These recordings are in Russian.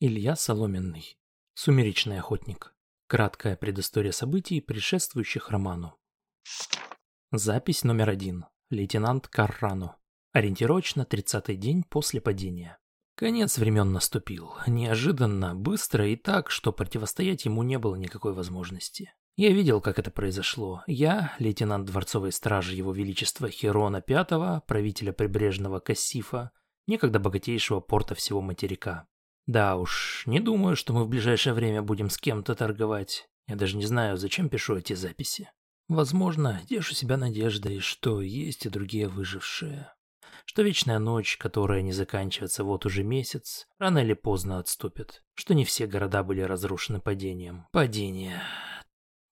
Илья Соломенный. Сумеречный охотник. Краткая предыстория событий, предшествующих роману. Запись номер один. Лейтенант Каррано. Ориентировочно 30-й день после падения. Конец времен наступил. Неожиданно, быстро и так, что противостоять ему не было никакой возможности. Я видел, как это произошло. Я, лейтенант дворцовой стражи Его Величества Херона V, правителя прибрежного Кассифа, некогда богатейшего порта всего материка. Да уж, не думаю, что мы в ближайшее время будем с кем-то торговать. Я даже не знаю, зачем пишу эти записи. Возможно, тешу себя надеждой, что есть и другие выжившие. Что вечная ночь, которая не заканчивается вот уже месяц, рано или поздно отступит. Что не все города были разрушены падением. Падение.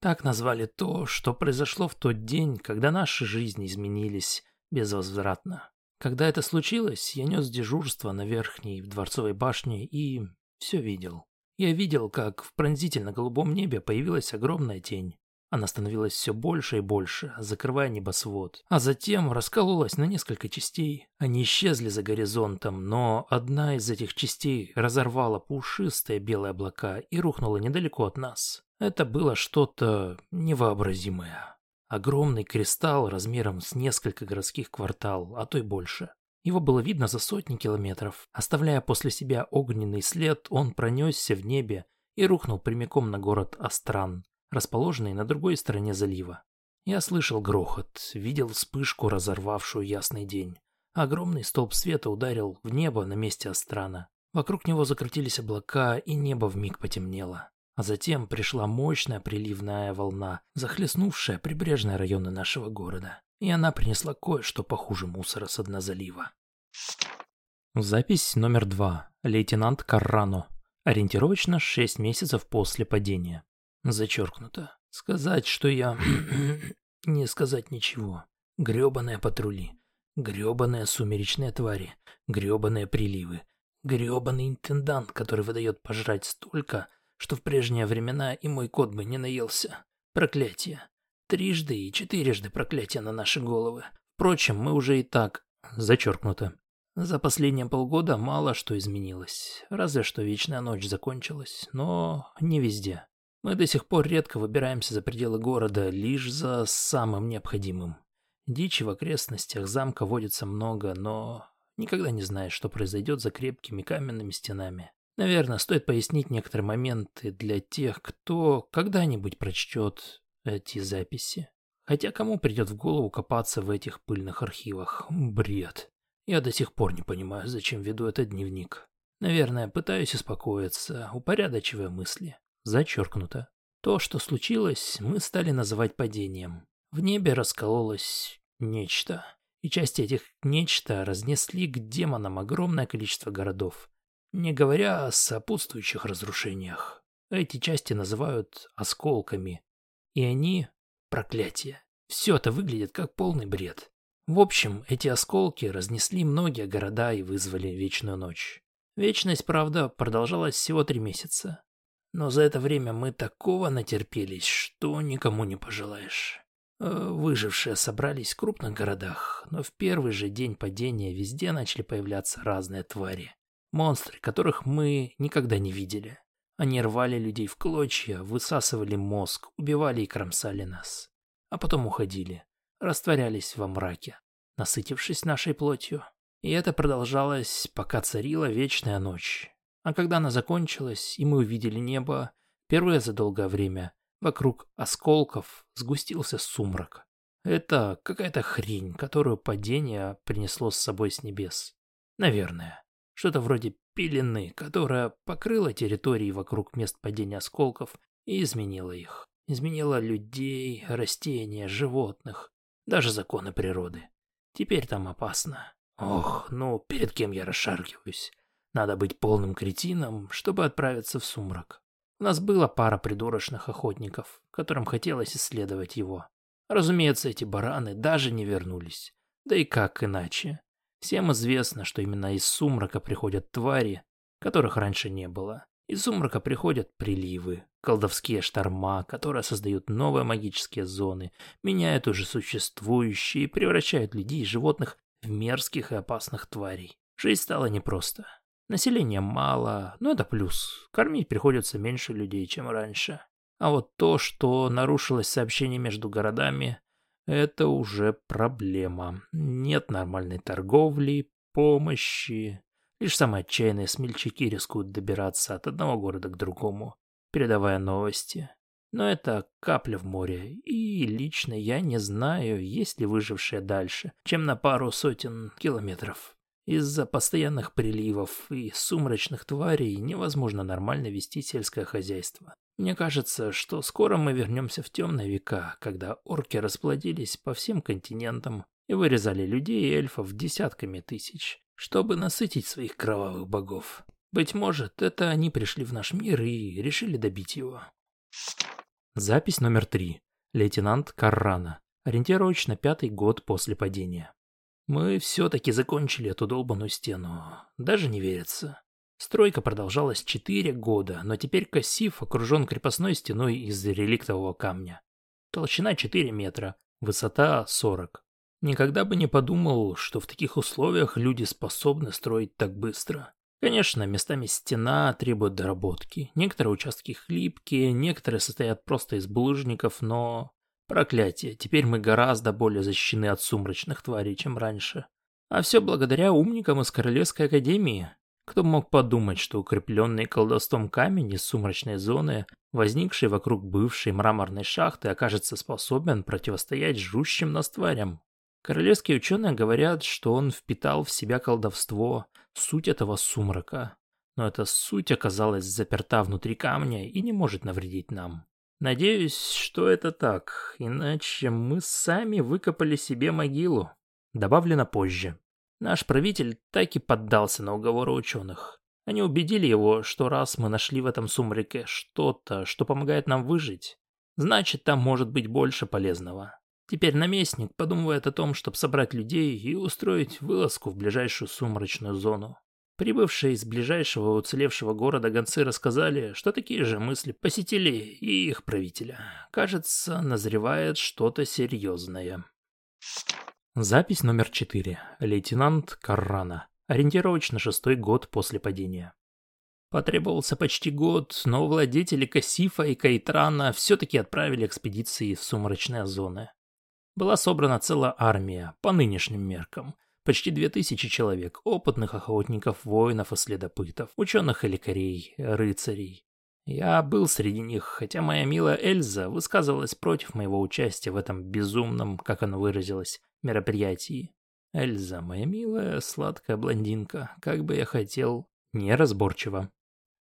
Так назвали то, что произошло в тот день, когда наши жизни изменились безвозвратно. Когда это случилось, я нес дежурство на верхней дворцовой башне и все видел. Я видел, как в пронзительно-голубом небе появилась огромная тень. Она становилась все больше и больше, закрывая небосвод. А затем раскололась на несколько частей. Они исчезли за горизонтом, но одна из этих частей разорвала пушистые белые облака и рухнула недалеко от нас. Это было что-то невообразимое. Огромный кристалл размером с несколько городских квартал, а то и больше. Его было видно за сотни километров. Оставляя после себя огненный след, он пронесся в небе и рухнул прямиком на город Астран, расположенный на другой стороне залива. Я слышал грохот, видел вспышку, разорвавшую ясный день. Огромный столб света ударил в небо на месте Астрана. Вокруг него закрутились облака, и небо вмиг потемнело. А затем пришла мощная приливная волна, захлестнувшая прибрежные районы нашего города. И она принесла кое-что похуже мусора с дна залива. Запись номер два. Лейтенант Каррано. Ориентировочно 6 месяцев после падения. Зачеркнуто. Сказать, что я... не сказать ничего. Гребаные патрули. Гребаные сумеречные твари. Гребаные приливы. Гребаный интендант, который выдает пожрать столько, что в прежние времена и мой кот бы не наелся. Проклятие. Трижды и четырежды проклятие на наши головы. Впрочем, мы уже и так... Зачеркнуто. За последние полгода мало что изменилось. Разве что Вечная Ночь закончилась, но не везде. Мы до сих пор редко выбираемся за пределы города, лишь за самым необходимым. Дичи в окрестностях замка водится много, но никогда не знаешь, что произойдет за крепкими каменными стенами. Наверное, стоит пояснить некоторые моменты для тех, кто когда-нибудь прочтет эти записи. Хотя кому придет в голову копаться в этих пыльных архивах? Бред. Я до сих пор не понимаю, зачем веду этот дневник. Наверное, пытаюсь успокоиться, упорядочивая мысли. Зачеркнуто. То, что случилось, мы стали называть падением. В небе раскололось нечто. И части этих нечто разнесли к демонам огромное количество городов. Не говоря о сопутствующих разрушениях. Эти части называют осколками. И они – проклятие. Все это выглядит как полный бред. В общем, эти осколки разнесли многие города и вызвали Вечную Ночь. Вечность, правда, продолжалась всего три месяца. Но за это время мы такого натерпелись, что никому не пожелаешь. Э, выжившие собрались в крупных городах, но в первый же день падения везде начали появляться разные твари. Монстры, которых мы никогда не видели. Они рвали людей в клочья, высасывали мозг, убивали и кромсали нас. А потом уходили, растворялись во мраке, насытившись нашей плотью. И это продолжалось, пока царила вечная ночь. А когда она закончилась, и мы увидели небо, впервые за долгое время, вокруг осколков сгустился сумрак. Это какая-то хрень, которую падение принесло с собой с небес. Наверное. Что-то вроде пелены, которая покрыла территории вокруг мест падения осколков и изменила их. Изменила людей, растения, животных, даже законы природы. Теперь там опасно. Ох, ну перед кем я расшаркиваюсь? Надо быть полным кретином, чтобы отправиться в сумрак. У нас была пара придурочных охотников, которым хотелось исследовать его. Разумеется, эти бараны даже не вернулись. Да и как иначе? Всем известно, что именно из сумрака приходят твари, которых раньше не было. Из сумрака приходят приливы, колдовские шторма, которые создают новые магические зоны, меняют уже существующие и превращают людей и животных в мерзких и опасных тварей. Жизнь стала непросто. Населения мало, но это плюс. Кормить приходится меньше людей, чем раньше. А вот то, что нарушилось сообщение между городами, это уже проблема. Нет нормальной торговли, помощи. Лишь самые отчаянные смельчаки рискуют добираться от одного города к другому, передавая новости. Но это капля в море, и лично я не знаю, есть ли выжившие дальше, чем на пару сотен километров. Из-за постоянных приливов и сумрачных тварей невозможно нормально вести сельское хозяйство. Мне кажется, что скоро мы вернемся в темные века, когда орки расплодились по всем континентам и вырезали людей и эльфов десятками тысяч, чтобы насытить своих кровавых богов. Быть может, это они пришли в наш мир и решили добить его. Запись номер три. Лейтенант Каррана. Ориентировочно пятый год после падения. Мы все-таки закончили эту долбанную стену. Даже не верится. Стройка продолжалась четыре года, но теперь Кассив окружен крепостной стеной из реликтового камня. Толщина 4 метра, высота 40. Никогда бы не подумал, что в таких условиях люди способны строить так быстро. Конечно, местами стена требует доработки. Некоторые участки хлипкие, некоторые состоят просто из булыжников, но... Проклятие, теперь мы гораздо более защищены от сумрачных тварей, чем раньше. А все благодаря умникам из Королевской Академии. Кто мог подумать, что укрепленный колдовством камень из сумрачной зоны, возникший вокруг бывшей мраморной шахты, окажется способен противостоять жрущим нас тварям? Королевские ученые говорят, что он впитал в себя колдовство, суть этого сумрака. Но эта суть оказалась заперта внутри камня и не может навредить нам. Надеюсь, что это так, иначе мы сами выкопали себе могилу. Добавлено позже. Наш правитель так и поддался на уговоры ученых. Они убедили его, что раз мы нашли в этом сумраке что-то, что помогает нам выжить, значит там может быть больше полезного. Теперь наместник подумывает о том, чтобы собрать людей и устроить вылазку в ближайшую сумрачную зону. Прибывшие из ближайшего уцелевшего города гонцы рассказали, что такие же мысли посетили и их правителя. Кажется, назревает что-то серьезное. Запись номер 4. Лейтенант Каррана. Ориентировочно шестой год после падения. Потребовался почти год, но владетели Кассифа и Кайтрана все-таки отправили экспедиции в сумрачные зоны. Была собрана целая армия, по нынешним меркам – Почти две тысячи человек, опытных охотников, воинов и следопытов, ученых и лекарей, рыцарей. Я был среди них, хотя моя милая Эльза высказывалась против моего участия в этом безумном, как она выразилась, мероприятии. Эльза, моя милая, сладкая блондинка, как бы я хотел, неразборчиво.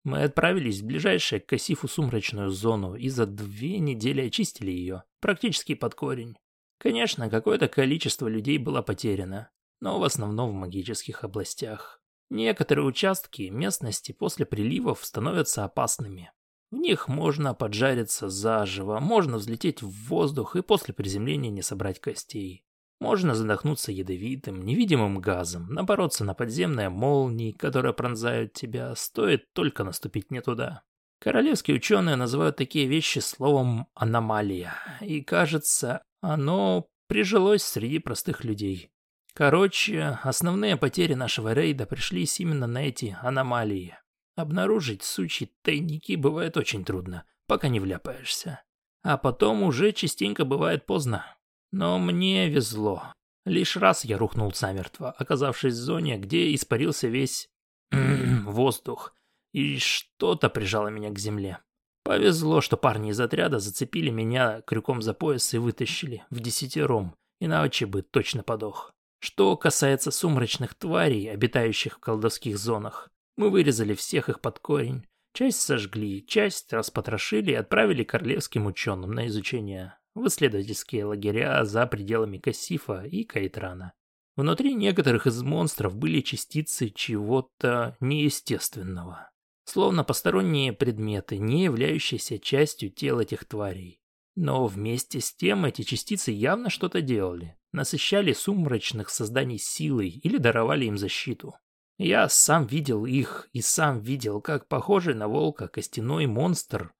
Мы отправились в ближайшую к Кассифу сумрачную зону и за две недели очистили ее, практически под корень. Конечно, какое-то количество людей было потеряно, но в основном в магических областях. Некоторые участки местности после приливов становятся опасными. В них можно поджариться заживо, можно взлететь в воздух и после приземления не собрать костей. Можно задохнуться ядовитым, невидимым газом, напороться на подземные молнии, которые пронзают тебя, стоит только наступить не туда. Королевские ученые называют такие вещи словом «аномалия», и кажется, оно прижилось среди простых людей. Короче, основные потери нашего рейда пришлись именно на эти аномалии. Обнаружить сучьи тайники бывает очень трудно, пока не вляпаешься. А потом уже частенько бывает поздно. Но мне везло. Лишь раз я рухнул замертво, оказавшись в зоне, где испарился весь воздух, и что-то прижало меня к земле. Повезло, что парни из отряда зацепили меня крюком за пояс и вытащили в десятером, иначе бы точно подох. Что касается сумрачных тварей, обитающих в колдовских зонах, мы вырезали всех их под корень, часть сожгли, часть распотрошили и отправили королевским ученым на изучение в исследовательские лагеря за пределами Кассифа и Кайтрана. Внутри некоторых из монстров были частицы чего-то неестественного, словно посторонние предметы, не являющиеся частью тел этих тварей. Но вместе с тем эти частицы явно что-то делали насыщали сумрачных созданий силой или даровали им защиту. Я сам видел их и сам видел, как похожий на волка костяной монстр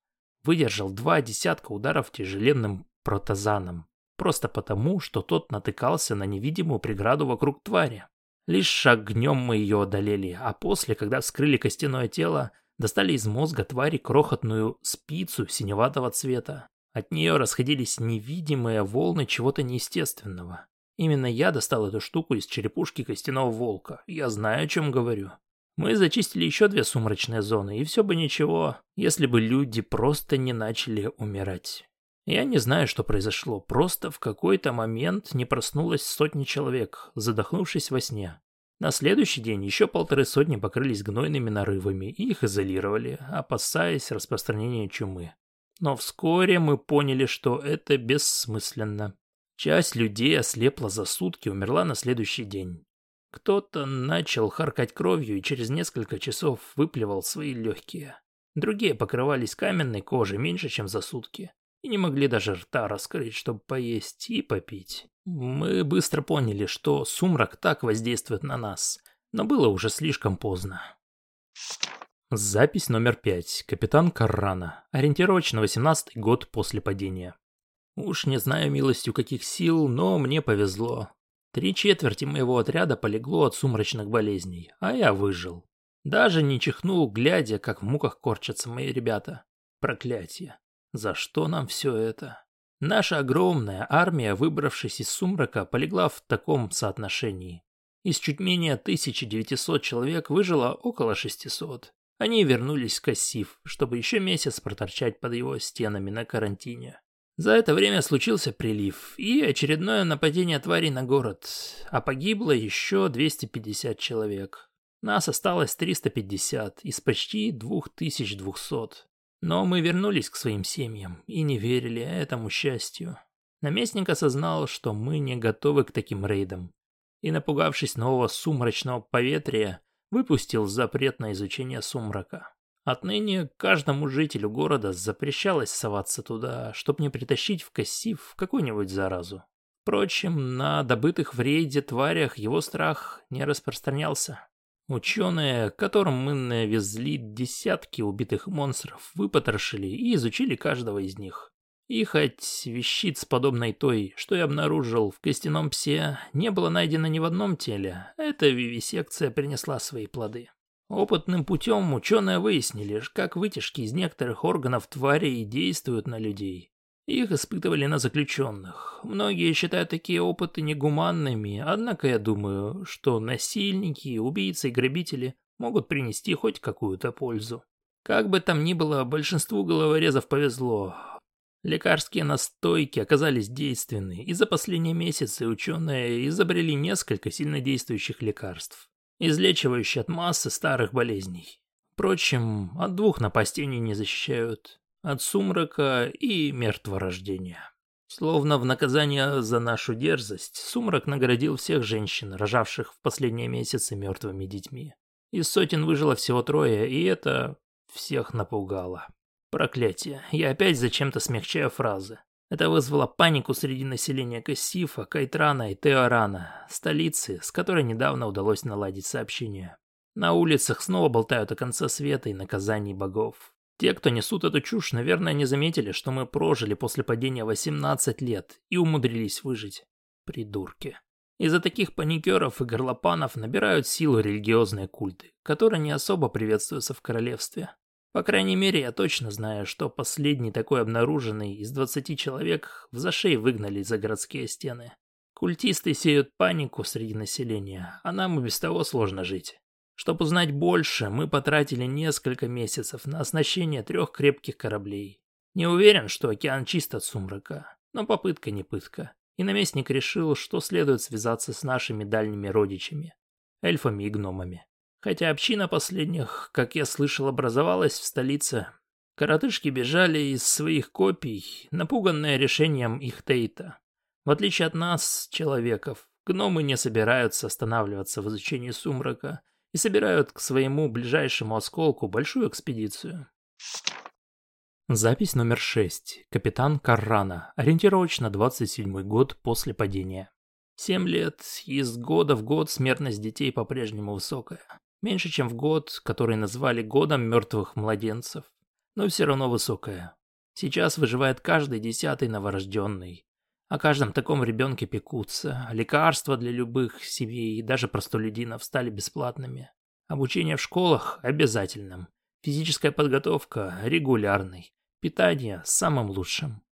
выдержал два десятка ударов тяжеленным протазаном, просто потому, что тот натыкался на невидимую преграду вокруг твари. Лишь огнем мы ее одолели, а после, когда вскрыли костяное тело, достали из мозга твари крохотную спицу синеватого цвета. От нее расходились невидимые волны чего-то неестественного. Именно я достал эту штуку из черепушки костяного волка. Я знаю, о чем говорю. Мы зачистили еще две сумрачные зоны, и все бы ничего, если бы люди просто не начали умирать. Я не знаю, что произошло, просто в какой-то момент не проснулось сотни человек, задохнувшись во сне. На следующий день еще полторы сотни покрылись гнойными нарывами и их изолировали, опасаясь распространения чумы. Но вскоре мы поняли, что это бессмысленно. Часть людей ослепла за сутки, умерла на следующий день. Кто-то начал харкать кровью и через несколько часов выплевал свои легкие. Другие покрывались каменной кожей меньше, чем за сутки и не могли даже рта раскрыть, чтобы поесть и попить. Мы быстро поняли, что сумрак так воздействует на нас, но было уже слишком поздно. Запись номер пять. Капитан Каррана. Ориентировочно 18 год после падения. Уж не знаю милостью каких сил, но мне повезло. Три четверти моего отряда полегло от сумрачных болезней, а я выжил. Даже не чихнул, глядя, как в муках корчатся мои ребята. Проклятие. За что нам все это? Наша огромная армия, выбравшись из сумрака, полегла в таком соотношении. Из чуть менее 1900 человек выжило около 600. Они вернулись в Кассив, чтобы еще месяц проторчать под его стенами на карантине. За это время случился прилив и очередное нападение тварей на город, а погибло еще 250 человек. Нас осталось 350 из почти 2200. Но мы вернулись к своим семьям и не верили этому счастью. Наместник осознал, что мы не готовы к таким рейдам. И, напугавшись нового сумрачного поветрия, выпустил запрет на изучение сумрака. Отныне каждому жителю города запрещалось соваться туда, чтобы не притащить в Кассив какую-нибудь заразу. Впрочем, на добытых в рейде тварях его страх не распространялся. Ученые, которым мы навезли десятки убитых монстров, выпотрошили и изучили каждого из них. И хоть вещиц, подобной той, что я обнаружил в костяном псе, не было найдено ни в одном теле, эта вивисекция принесла свои плоды. Опытным путем ученые выяснили, как вытяжки из некоторых органов тварей действуют на людей. Их испытывали на заключенных. Многие считают такие опыты негуманными, однако я думаю, что насильники, убийцы и грабители могут принести хоть какую-то пользу. Как бы там ни было, большинству головорезов повезло. Лекарские настойки оказались действенны, и за последние месяцы ученые изобрели несколько сильнодействующих лекарств, излечивающие от массы старых болезней. Впрочем, от двух напастей не защищают от сумрака и мертворождения. Словно в наказание за нашу дерзость, сумрак наградил всех женщин, рожавших в последние месяцы мертвыми детьми. Из сотен выжило всего трое, и это всех напугало. Проклятие, я опять зачем-то смягчаю фразы. Это вызвало панику среди населения Кассифа, Кайтрана и Теорана, столицы, с которой недавно удалось наладить сообщение. На улицах снова болтают о конце света и наказании богов. Те, кто несут эту чушь, наверное, не заметили, что мы прожили после падения 18 лет и умудрились выжить. Придурки. Из-за таких паникеров и горлопанов набирают силу религиозные культы, которые не особо приветствуются в королевстве. По крайней мере, я точно знаю, что последний такой обнаруженный из 20 человек в зашей выгнали за городские стены. Культисты сеют панику среди населения, а нам и без того сложно жить. Чтобы узнать больше, мы потратили несколько месяцев на оснащение трех крепких кораблей. Не уверен, что океан чист от сумрака, но попытка не пытка. И наместник решил, что следует связаться с нашими дальними родичами, эльфами и гномами. Хотя община последних, как я слышал, образовалась в столице. Коротышки бежали из своих копий, напуганные решением их Тейта. В отличие от нас, человеков, гномы не собираются останавливаться в изучении сумрака – и собирают к своему ближайшему осколку большую экспедицию. Запись номер 6. Капитан Каррана. Ориентировочно 27 год после падения. Семь лет, и с года в год смертность детей по-прежнему высокая. Меньше, чем в год, который назвали годом мертвых младенцев. Но все равно высокая. Сейчас выживает каждый десятый новорожденный. О каждом таком ребенке пекутся, лекарства для любых семей и даже простолюдинов стали бесплатными. Обучение в школах обязательным, физическая подготовка регулярной, питание самым лучшим.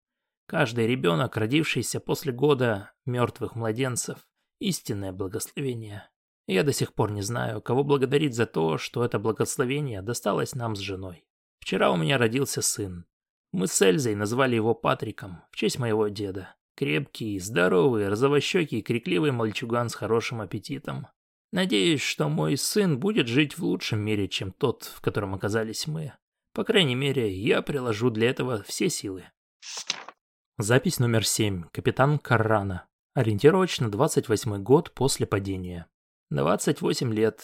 Каждый ребенок, родившийся после года мертвых младенцев, истинное благословение. Я до сих пор не знаю, кого благодарить за то, что это благословение досталось нам с женой. Вчера у меня родился сын. Мы с Эльзой назвали его Патриком, в честь моего деда. Крепкий, здоровый, розовощекий, крикливый мальчуган с хорошим аппетитом. Надеюсь, что мой сын будет жить в лучшем мире, чем тот, в котором оказались мы. По крайней мере, я приложу для этого все силы. Запись номер 7. Капитан Каррана. Ориентировочно 28 год после падения. 28 лет.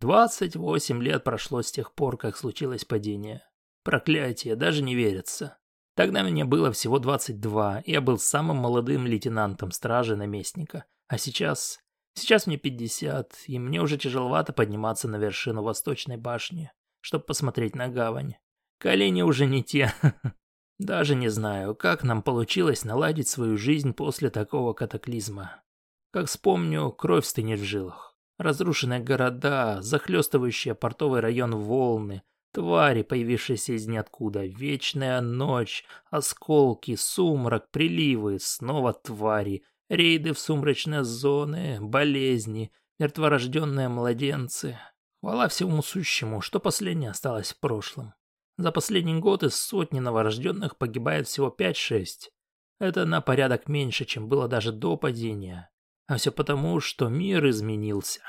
28 лет прошло с тех пор, как случилось падение. Проклятие, даже не верится. Тогда мне было всего 22, я был самым молодым лейтенантом стражи наместника. А сейчас... Сейчас мне 50, и мне уже тяжеловато подниматься на вершину Восточной башни, чтобы посмотреть на гавань. Колени уже не те. Даже не знаю, как нам получилось наладить свою жизнь после такого катаклизма. Как вспомню, кровь стынет в жилах. Разрушенные города, захлестывающие портовый район волны, Твари, появившиеся из ниоткуда, вечная ночь, осколки, сумрак, приливы, снова твари, рейды в сумрачные зоны, болезни, мертворожденные младенцы. Хвала всему сущему, что последнее осталось в прошлом. За последний год из сотни новорожденных погибает всего 5-6. Это на порядок меньше, чем было даже до падения. А все потому, что мир изменился.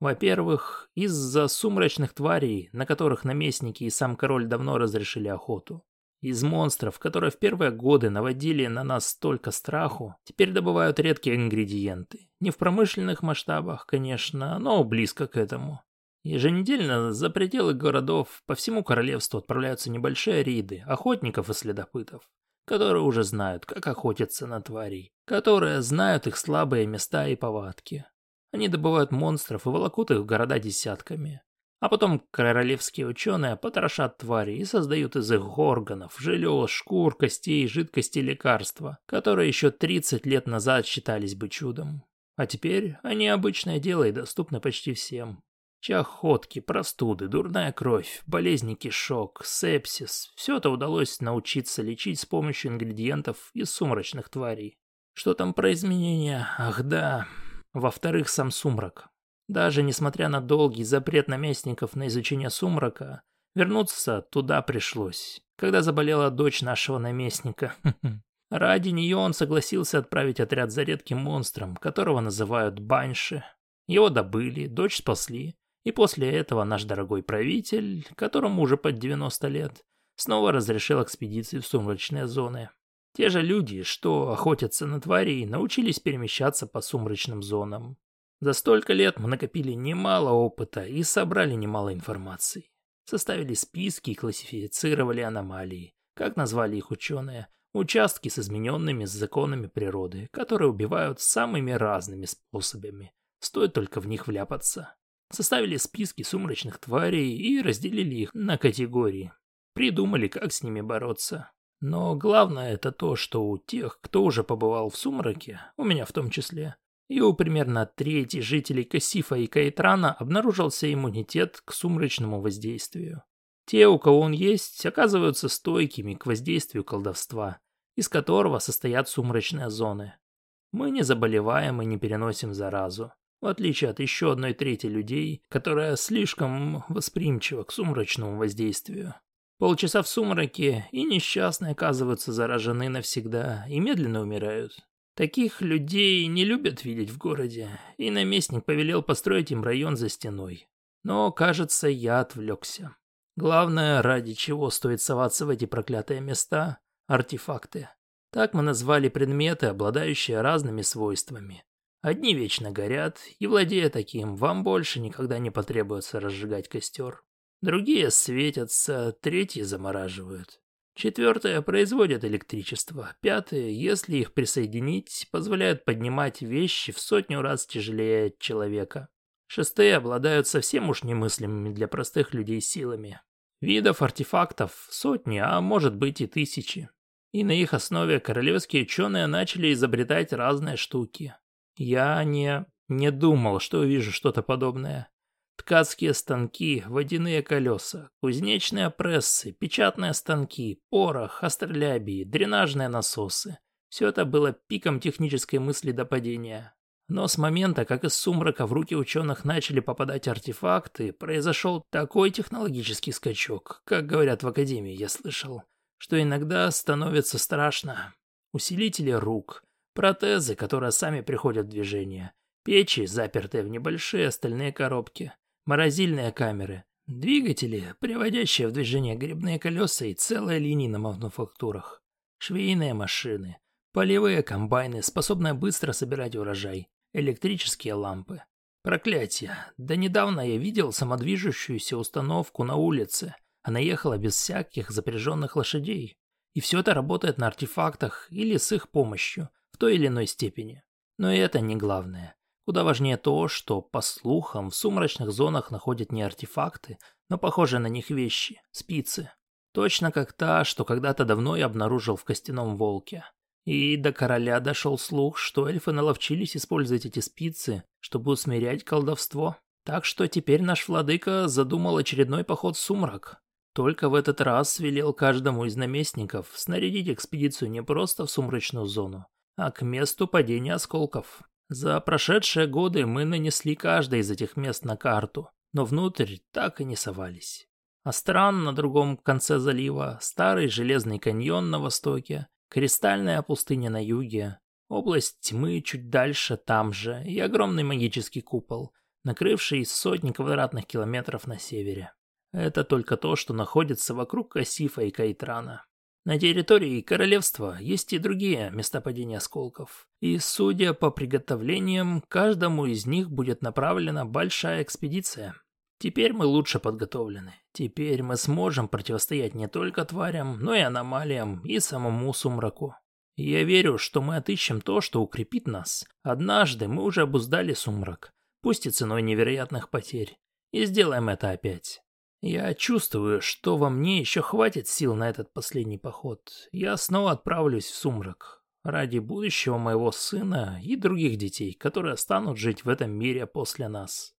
Во-первых, из-за сумрачных тварей, на которых наместники и сам король давно разрешили охоту. Из монстров, которые в первые годы наводили на нас столько страху, теперь добывают редкие ингредиенты. Не в промышленных масштабах, конечно, но близко к этому. Еженедельно за пределы городов по всему королевству отправляются небольшие рейды охотников и следопытов, которые уже знают, как охотиться на тварей, которые знают их слабые места и повадки. Они добывают монстров и волокут их в города десятками. А потом королевские ученые потрошат твари и создают из их органов, желез, шкур, костей, жидкости лекарства, которые еще 30 лет назад считались бы чудом. А теперь они обычное дело и доступны почти всем. Чахотки, простуды, дурная кровь, болезни кишок, сепсис – все это удалось научиться лечить с помощью ингредиентов из сумрачных тварей. Что там про изменения? Ах да, во-вторых, сам сумрак. Даже несмотря на долгий запрет наместников на изучение сумрака, вернуться туда пришлось, когда заболела дочь нашего наместника. Ради нее он согласился отправить отряд за редким монстром, которого называют Банши. Его добыли, дочь спасли, и после этого наш дорогой правитель, которому уже под 90 лет, снова разрешил экспедиции в сумрачные зоны. Те же люди, что охотятся на тварей, научились перемещаться по сумрачным зонам. За столько лет мы накопили немало опыта и собрали немало информации. Составили списки и классифицировали аномалии, как назвали их ученые, участки с измененными законами природы, которые убивают самыми разными способами. Стоит только в них вляпаться. Составили списки сумрачных тварей и разделили их на категории. Придумали, как с ними бороться. Но главное это то, что у тех, кто уже побывал в сумраке, у меня в том числе, и у примерно трети жителей Кассифа и Кайтрана обнаружился иммунитет к сумрачному воздействию. Те, у кого он есть, оказываются стойкими к воздействию колдовства, из которого состоят сумрачные зоны. Мы не заболеваем и не переносим заразу, в отличие от еще одной трети людей, которая слишком восприимчива к сумрачному воздействию. Полчаса в сумраке, и несчастные оказываются заражены навсегда и медленно умирают. Таких людей не любят видеть в городе, и наместник повелел построить им район за стеной. Но, кажется, я отвлекся. Главное, ради чего стоит соваться в эти проклятые места – артефакты. Так мы назвали предметы, обладающие разными свойствами. Одни вечно горят, и владея таким, вам больше никогда не потребуется разжигать костер. Другие светятся, третьи замораживают. Четвертые производят электричество. Пятые, если их присоединить, позволяют поднимать вещи в сотню раз тяжелее человека. Шестые обладают совсем уж немыслимыми для простых людей силами. Видов артефактов сотни, а может быть и тысячи. И на их основе королевские ученые начали изобретать разные штуки. Я не... не думал, что увижу что-то подобное. Ткацкие станки, водяные колеса, кузнечные прессы, печатные станки, порох, астролябии, дренажные насосы. Все это было пиком технической мысли до падения. Но с момента, как из сумрака в руки ученых начали попадать артефакты, произошел такой технологический скачок, как говорят в Академии, я слышал, что иногда становится страшно. Усилители рук, протезы, которые сами приходят в движение, печи, запертые в небольшие стальные коробки, морозильные камеры, двигатели, приводящие в движение грибные колеса и целые линии на мануфактурах, швейные машины, полевые комбайны, способные быстро собирать урожай, электрические лампы. Проклятие. Да недавно я видел самодвижущуюся установку на улице. Она ехала без всяких запряженных лошадей. И все это работает на артефактах или с их помощью, в той или иной степени. Но и это не главное. Куда важнее то, что, по слухам, в сумрачных зонах находят не артефакты, но похожие на них вещи – спицы. Точно как та, что когда-то давно я обнаружил в костяном волке. И до короля дошел слух, что эльфы наловчились использовать эти спицы, чтобы усмирять колдовство. Так что теперь наш владыка задумал очередной поход в сумрак. Только в этот раз велел каждому из наместников снарядить экспедицию не просто в сумрачную зону, а к месту падения осколков. За прошедшие годы мы нанесли каждое из этих мест на карту, но внутрь так и не совались. Астран на другом конце залива, старый железный каньон на востоке, кристальная пустыня на юге, область тьмы чуть дальше там же и огромный магический купол, накрывший сотни квадратных километров на севере. Это только то, что находится вокруг Кассифа и Кайтрана. На территории королевства есть и другие места падения осколков, и, судя по приготовлениям, каждому из них будет направлена большая экспедиция. Теперь мы лучше подготовлены. Теперь мы сможем противостоять не только тварям, но и аномалиям, и самому сумраку. Я верю, что мы отыщем то, что укрепит нас. Однажды мы уже обуздали сумрак, пусть и ценой невероятных потерь, и сделаем это опять. Я чувствую, что во мне еще хватит сил на этот последний поход. Я снова отправлюсь в сумрак. Ради будущего моего сына и других детей, которые станут жить в этом мире после нас.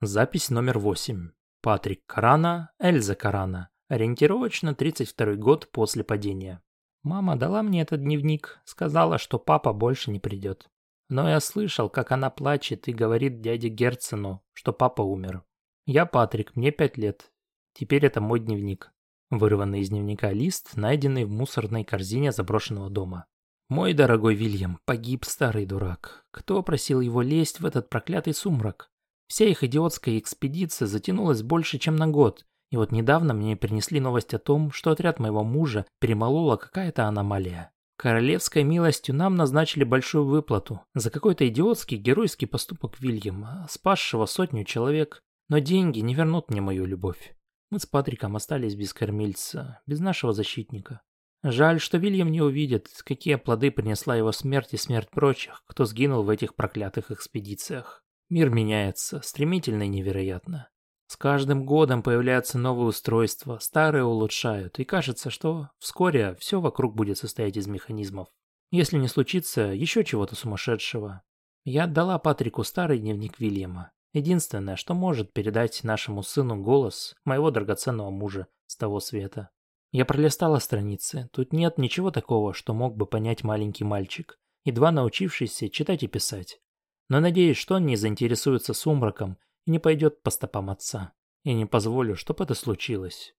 Запись номер 8. Патрик Карана, Эльза Карана. Ориентировочно 32 год после падения. Мама дала мне этот дневник, сказала, что папа больше не придет. Но я слышал, как она плачет и говорит дяде Герцену, что папа умер. Я Патрик, мне пять лет. Теперь это мой дневник. Вырванный из дневника лист, найденный в мусорной корзине заброшенного дома. Мой дорогой Вильям, погиб старый дурак. Кто просил его лезть в этот проклятый сумрак? Вся их идиотская экспедиция затянулась больше, чем на год. И вот недавно мне принесли новость о том, что отряд моего мужа перемолола какая-то аномалия. Королевской милостью нам назначили большую выплату за какой-то идиотский геройский поступок Вильяма, спасшего сотню человек. Но деньги не вернут мне мою любовь. Мы с Патриком остались без кормильца, без нашего защитника. Жаль, что Вильям не увидит, какие плоды принесла его смерть и смерть прочих, кто сгинул в этих проклятых экспедициях. Мир меняется, стремительно и невероятно. С каждым годом появляются новые устройства, старые улучшают, и кажется, что вскоре все вокруг будет состоять из механизмов. Если не случится еще чего-то сумасшедшего. Я отдала Патрику старый дневник Вильяма. Единственное, что может передать нашему сыну голос моего драгоценного мужа с того света. Я пролистала страницы. Тут нет ничего такого, что мог бы понять маленький мальчик, едва научившийся читать и писать. Но надеюсь, что он не заинтересуется сумраком и не пойдет по стопам отца. Я не позволю, чтобы это случилось.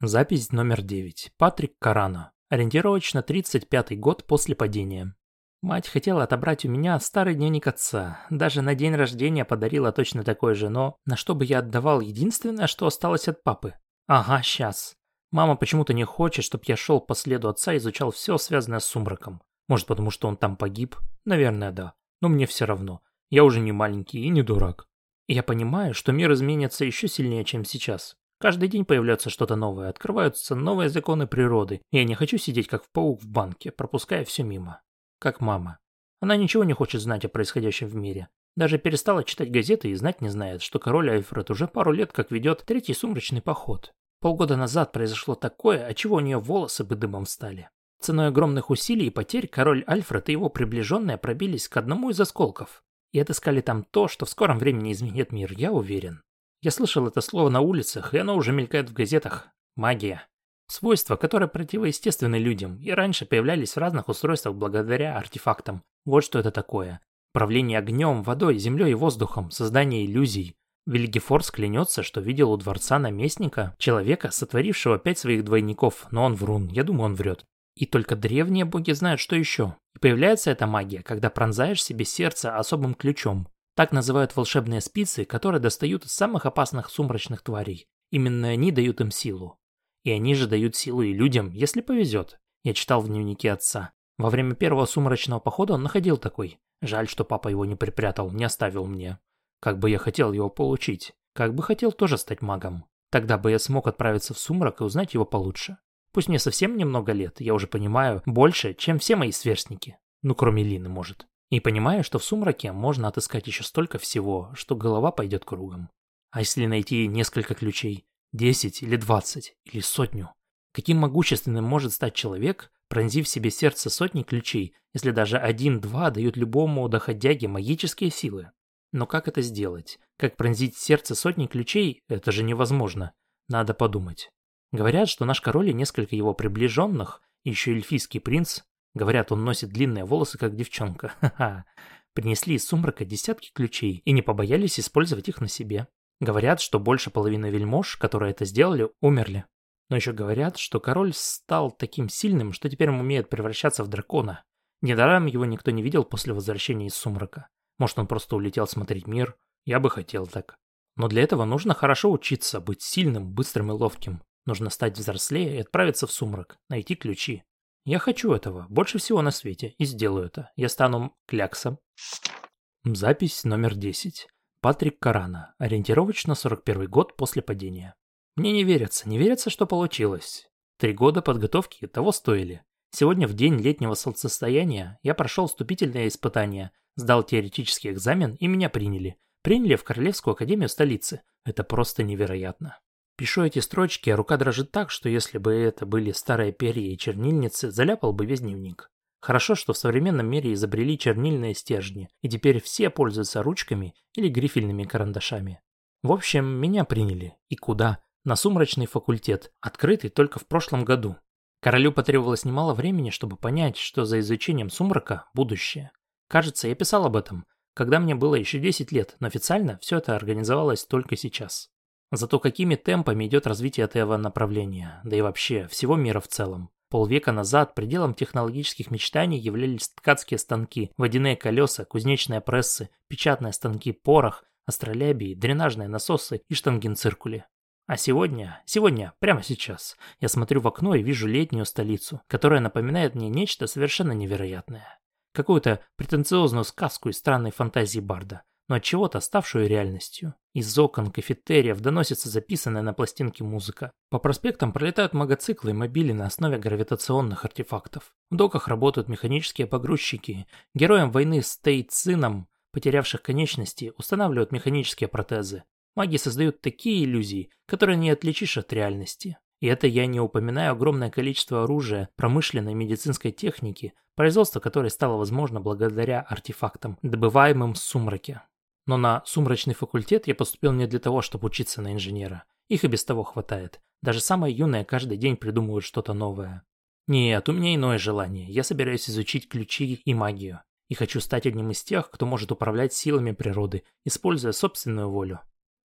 Запись номер 9. Патрик Карано. Ориентировочно 35 год после падения. Мать хотела отобрать у меня старый дневник отца. Даже на день рождения подарила точно такой же, но на что бы я отдавал единственное, что осталось от папы? Ага, сейчас. Мама почему-то не хочет, чтобы я шел по следу отца и изучал все, связанное с сумраком. Может, потому что он там погиб? Наверное, да. Но мне все равно. Я уже не маленький и не дурак. И я понимаю, что мир изменится еще сильнее, чем сейчас. Каждый день появляется что-то новое, открываются новые законы природы, и я не хочу сидеть как паук в банке, пропуская все мимо как мама. Она ничего не хочет знать о происходящем в мире. Даже перестала читать газеты и знать не знает, что король Альфред уже пару лет как ведет третий сумрачный поход. Полгода назад произошло такое, от чего у нее волосы бы дымом стали. Ценой огромных усилий и потерь король Альфред и его приближенные пробились к одному из осколков. И отыскали там то, что в скором времени изменит мир, я уверен. Я слышал это слово на улицах, и оно уже мелькает в газетах. Магия. Свойства, которые противоестественны людям, и раньше появлялись в разных устройствах благодаря артефактам. Вот что это такое. Управление огнем, водой, землей и воздухом, создание иллюзий. Вильгефорс клянется, что видел у дворца наместника человека, сотворившего пять своих двойников, но он врун, я думаю, он врет. И только древние боги знают, что еще. И появляется эта магия, когда пронзаешь себе сердце особым ключом. Так называют волшебные спицы, которые достают из самых опасных сумрачных тварей. Именно они дают им силу. И они же дают силу и людям, если повезет. Я читал в дневнике отца. Во время первого сумрачного похода он находил такой. Жаль, что папа его не припрятал, не оставил мне. Как бы я хотел его получить. Как бы хотел тоже стать магом. Тогда бы я смог отправиться в сумрак и узнать его получше. Пусть мне совсем немного лет, я уже понимаю больше, чем все мои сверстники. Ну, кроме Лины, может. И понимаю, что в сумраке можно отыскать еще столько всего, что голова пойдет кругом. А если найти несколько ключей? Десять или двадцать? Или сотню? Каким могущественным может стать человек, пронзив себе сердце сотни ключей, если даже один-два дают любому доходяге магические силы? Но как это сделать? Как пронзить сердце сотни ключей? Это же невозможно. Надо подумать. Говорят, что наш король и несколько его приближенных, еще эльфийский принц, говорят, он носит длинные волосы, как девчонка, ха-ха, принесли из сумрака десятки ключей и не побоялись использовать их на себе. Говорят, что больше половины вельмож, которые это сделали, умерли. Но еще говорят, что король стал таким сильным, что теперь он умеет превращаться в дракона. Недаром его никто не видел после возвращения из сумрака. Может, он просто улетел смотреть мир? Я бы хотел так. Но для этого нужно хорошо учиться, быть сильным, быстрым и ловким. Нужно стать взрослее и отправиться в сумрак, найти ключи. Я хочу этого, больше всего на свете, и сделаю это. Я стану кляксом. Запись номер 10. Патрик Карана. Ориентировочно 41 год после падения. Мне не верится, не верится, что получилось. Три года подготовки того стоили. Сегодня в день летнего солнцестояния я прошел вступительное испытание, сдал теоретический экзамен и меня приняли. Приняли в Королевскую академию столицы. Это просто невероятно. Пишу эти строчки, а рука дрожит так, что если бы это были старые перья и чернильницы, заляпал бы весь дневник. Хорошо, что в современном мире изобрели чернильные стержни, и теперь все пользуются ручками или грифельными карандашами. В общем, меня приняли. И куда? На сумрачный факультет, открытый только в прошлом году. Королю потребовалось немало времени, чтобы понять, что за изучением сумрака – будущее. Кажется, я писал об этом, когда мне было еще 10 лет, но официально все это организовалось только сейчас. Зато какими темпами идет развитие этого направления, да и вообще всего мира в целом. Полвека назад пределом технологических мечтаний являлись ткацкие станки, водяные колеса, кузнечные прессы, печатные станки, порох, астролябии, дренажные насосы и штангенциркули. А сегодня, сегодня, прямо сейчас, я смотрю в окно и вижу летнюю столицу, которая напоминает мне нечто совершенно невероятное. Какую-то претенциозную сказку из странной фантазии Барда, но от чего-то ставшую реальностью. Из окон кафетериев доносится записанная на пластинке музыка. По проспектам пролетают мотоциклы и мобили на основе гравитационных артефактов. В доках работают механические погрузчики. Героям войны с Тейцином, потерявших конечности, устанавливают механические протезы. Маги создают такие иллюзии, которые не отличишь от реальности. И это я не упоминаю огромное количество оружия, промышленной медицинской техники, производство которой стало возможно благодаря артефактам, добываемым в сумраке. Но на сумрачный факультет я поступил не для того, чтобы учиться на инженера. Их и без того хватает. Даже самые юные каждый день придумывают что-то новое. Нет, у меня иное желание. Я собираюсь изучить ключи и магию. И хочу стать одним из тех, кто может управлять силами природы, используя собственную волю.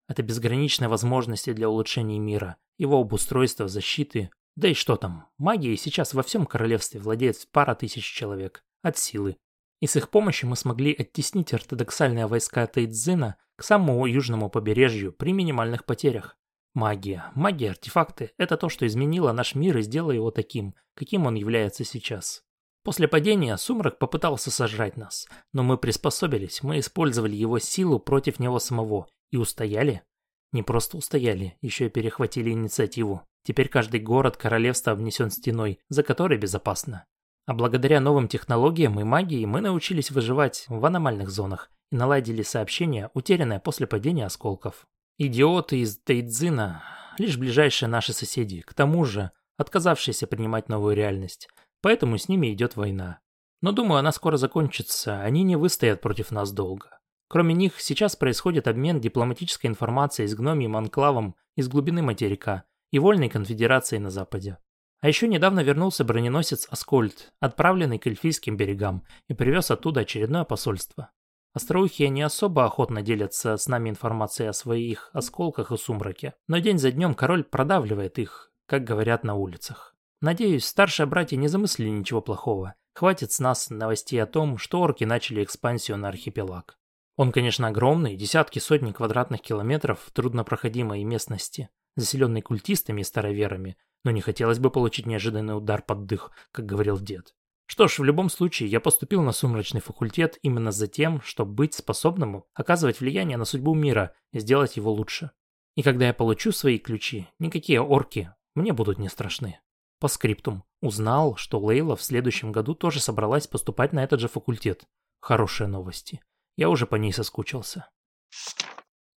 Это безграничные возможности для улучшения мира, его обустройства, защиты. Да и что там, магией сейчас во всем королевстве владеет пара тысяч человек. От силы. И с их помощью мы смогли оттеснить ортодоксальные войска Тейдзина к самому южному побережью при минимальных потерях. Магия, магия, артефакты – это то, что изменило наш мир и сделало его таким, каким он является сейчас. После падения Сумрак попытался сожрать нас, но мы приспособились, мы использовали его силу против него самого и устояли. Не просто устояли, еще и перехватили инициативу. Теперь каждый город королевства обнесен стеной, за которой безопасно. А благодаря новым технологиям и магии мы научились выживать в аномальных зонах и наладили сообщение, утерянное после падения осколков. Идиоты из Тейдзина лишь ближайшие наши соседи, к тому же отказавшиеся принимать новую реальность, поэтому с ними идет война. Но думаю, она скоро закончится, они не выстоят против нас долго. Кроме них, сейчас происходит обмен дипломатической информацией с гномием анклавом из глубины материка и вольной конфедерацией на западе. А еще недавно вернулся броненосец Аскольд, отправленный к эльфийским берегам, и привез оттуда очередное посольство. Остроухие не особо охотно делятся с нами информацией о своих осколках и сумраке, но день за днем король продавливает их, как говорят на улицах. Надеюсь, старшие братья не замыслили ничего плохого. Хватит с нас новостей о том, что орки начали экспансию на архипелаг. Он, конечно, огромный, десятки сотни квадратных километров труднопроходимой местности, заселенной культистами и староверами, но не хотелось бы получить неожиданный удар под дых, как говорил дед. Что ж, в любом случае, я поступил на сумрачный факультет именно за тем, чтобы быть способным оказывать влияние на судьбу мира и сделать его лучше. И когда я получу свои ключи, никакие орки мне будут не страшны. По скриптум. Узнал, что Лейла в следующем году тоже собралась поступать на этот же факультет. Хорошие новости. Я уже по ней соскучился.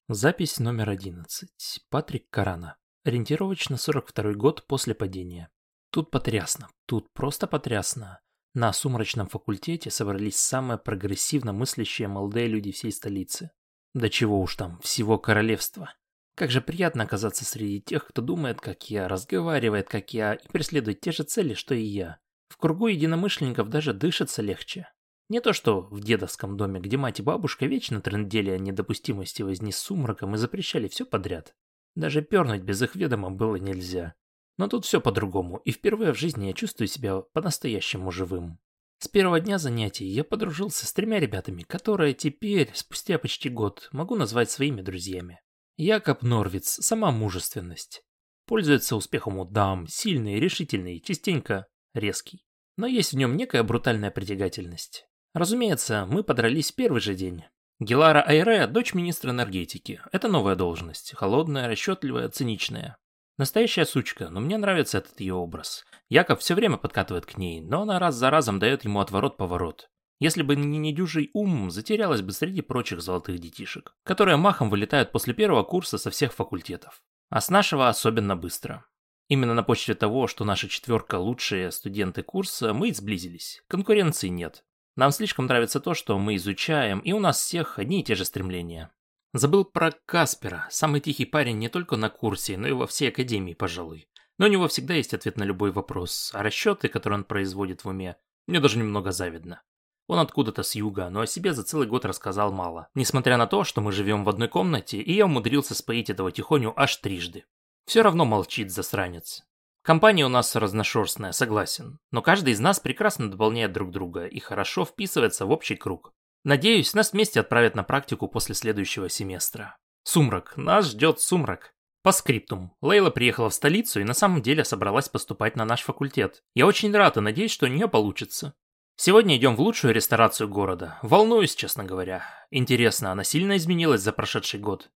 Запись номер 11. Патрик Карана. Ориентировочно 42 год после падения. Тут потрясно. Тут просто потрясно. На сумрачном факультете собрались самые прогрессивно мыслящие молодые люди всей столицы. Да чего уж там, всего королевства. Как же приятно оказаться среди тех, кто думает, как я, разговаривает, как я, и преследует те же цели, что и я. В кругу единомышленников даже дышится легче. Не то что в дедовском доме, где мать и бабушка вечно трындели о недопустимости возни с сумраком и запрещали все подряд. Даже пернуть без их ведома было нельзя. Но тут все по-другому, и впервые в жизни я чувствую себя по-настоящему живым. С первого дня занятий я подружился с тремя ребятами, которые теперь, спустя почти год, могу назвать своими друзьями. Якоб Норвиц, сама мужественность. Пользуется успехом у дам, сильный, решительный, частенько резкий. Но есть в нем некая брутальная притягательность. Разумеется, мы подрались в первый же день. Гелара Айре – дочь министра энергетики. Это новая должность, холодная, расчетливая, циничная. Настоящая сучка, но мне нравится этот ее образ. Яков все время подкатывает к ней, но она раз за разом дает ему отворот-поворот. Если бы не недюжий ум, затерялась бы среди прочих золотых детишек, которые махом вылетают после первого курса со всех факультетов. А с нашего особенно быстро. Именно на почве того, что наша четверка лучшие студенты курса, мы и сблизились. Конкуренции нет. Нам слишком нравится то, что мы изучаем, и у нас всех одни и те же стремления. Забыл про Каспера, самый тихий парень не только на курсе, но и во всей академии, пожалуй. Но у него всегда есть ответ на любой вопрос, а расчеты, которые он производит в уме, мне даже немного завидно. Он откуда-то с юга, но о себе за целый год рассказал мало. Несмотря на то, что мы живем в одной комнате, и я умудрился споить этого тихоню аж трижды. Все равно молчит засранец. Компания у нас разношерстная, согласен. Но каждый из нас прекрасно дополняет друг друга и хорошо вписывается в общий круг. Надеюсь, нас вместе отправят на практику после следующего семестра. Сумрак. Нас ждет сумрак. По скриптум. Лейла приехала в столицу и на самом деле собралась поступать на наш факультет. Я очень рад и надеюсь, что у нее получится. Сегодня идем в лучшую ресторацию города. Волнуюсь, честно говоря. Интересно, она сильно изменилась за прошедший год?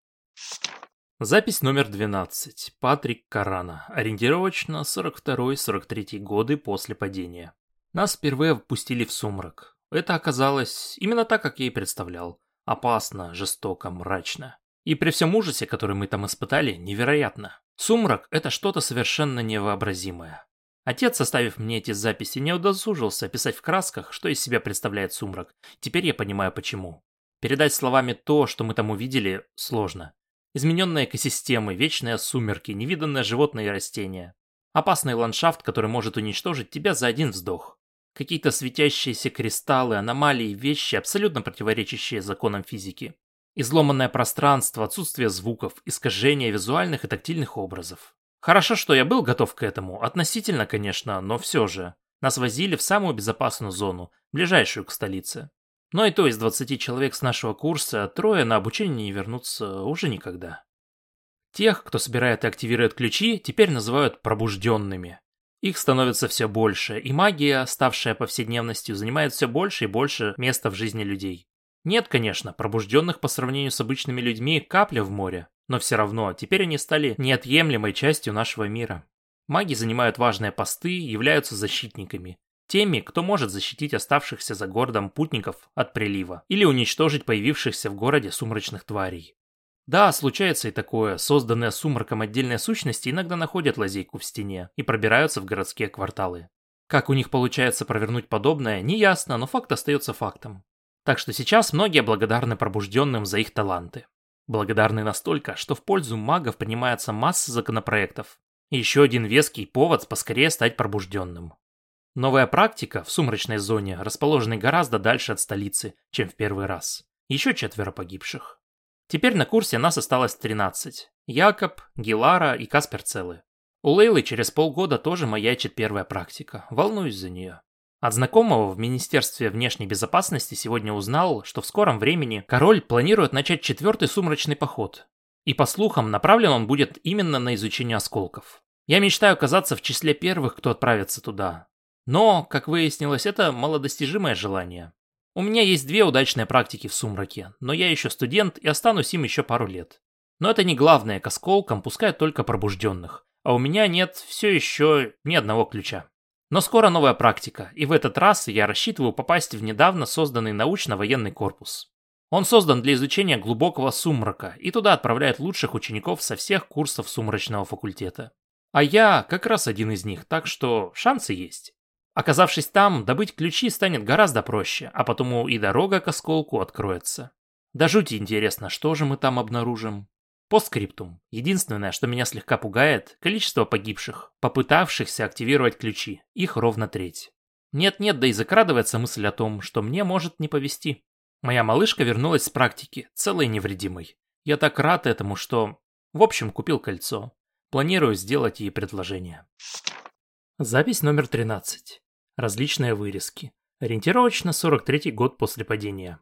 Запись номер 12. Патрик Карана. Ориентировочно 42-43 годы после падения. Нас впервые впустили в сумрак. Это оказалось именно так, как я и представлял. Опасно, жестоко, мрачно. И при всем ужасе, который мы там испытали, невероятно. Сумрак – это что-то совершенно невообразимое. Отец, составив мне эти записи, не удосужился описать в красках, что из себя представляет сумрак. Теперь я понимаю, почему. Передать словами то, что мы там увидели, сложно. Измененные экосистемы, вечные сумерки, невиданное животное и растения. Опасный ландшафт, который может уничтожить тебя за один вздох. Какие-то светящиеся кристаллы, аномалии, вещи, абсолютно противоречащие законам физики. Изломанное пространство, отсутствие звуков, искажение визуальных и тактильных образов. Хорошо, что я был готов к этому, относительно, конечно, но все же. Нас возили в самую безопасную зону, ближайшую к столице. Но и то из 20 человек с нашего курса трое на обучение не вернутся уже никогда. Тех, кто собирает и активирует ключи, теперь называют пробужденными. Их становится все больше, и магия, ставшая повседневностью, занимает все больше и больше места в жизни людей. Нет, конечно, пробужденных по сравнению с обычными людьми капля в море, но все равно теперь они стали неотъемлемой частью нашего мира. Маги занимают важные посты, являются защитниками. Теми, кто может защитить оставшихся за городом путников от прилива или уничтожить появившихся в городе сумрачных тварей. Да, случается и такое. Созданные сумраком отдельные сущности иногда находят лазейку в стене и пробираются в городские кварталы. Как у них получается провернуть подобное, неясно, но факт остается фактом. Так что сейчас многие благодарны пробужденным за их таланты. Благодарны настолько, что в пользу магов принимается масса законопроектов. Еще один веский повод поскорее стать пробужденным. Новая практика в сумрачной зоне, расположенной гораздо дальше от столицы, чем в первый раз. Еще четверо погибших. Теперь на курсе нас осталось 13. Якоб, Гилара и Каспер целы. У Лейлы через полгода тоже маячит первая практика. Волнуюсь за нее. От знакомого в Министерстве внешней безопасности сегодня узнал, что в скором времени король планирует начать четвертый сумрачный поход. И по слухам, направлен он будет именно на изучение осколков. Я мечтаю оказаться в числе первых, кто отправится туда. Но, как выяснилось, это малодостижимое желание. У меня есть две удачные практики в сумраке, но я еще студент и останусь им еще пару лет. Но это не главное, к осколкам пускают только пробужденных, а у меня нет все еще ни одного ключа. Но скоро новая практика, и в этот раз я рассчитываю попасть в недавно созданный научно-военный корпус. Он создан для изучения глубокого сумрака, и туда отправляют лучших учеников со всех курсов сумрачного факультета. А я как раз один из них, так что шансы есть. Оказавшись там, добыть ключи станет гораздо проще, а потому и дорога к осколку откроется. Да жути интересно, что же мы там обнаружим. Постскриптум. Единственное, что меня слегка пугает, количество погибших, попытавшихся активировать ключи. Их ровно треть. Нет-нет, да и закрадывается мысль о том, что мне может не повезти. Моя малышка вернулась с практики, целой невредимой. Я так рад этому, что... В общем, купил кольцо. Планирую сделать ей предложение. Запись номер 13. Различные вырезки. Ориентировочно 43 год после падения.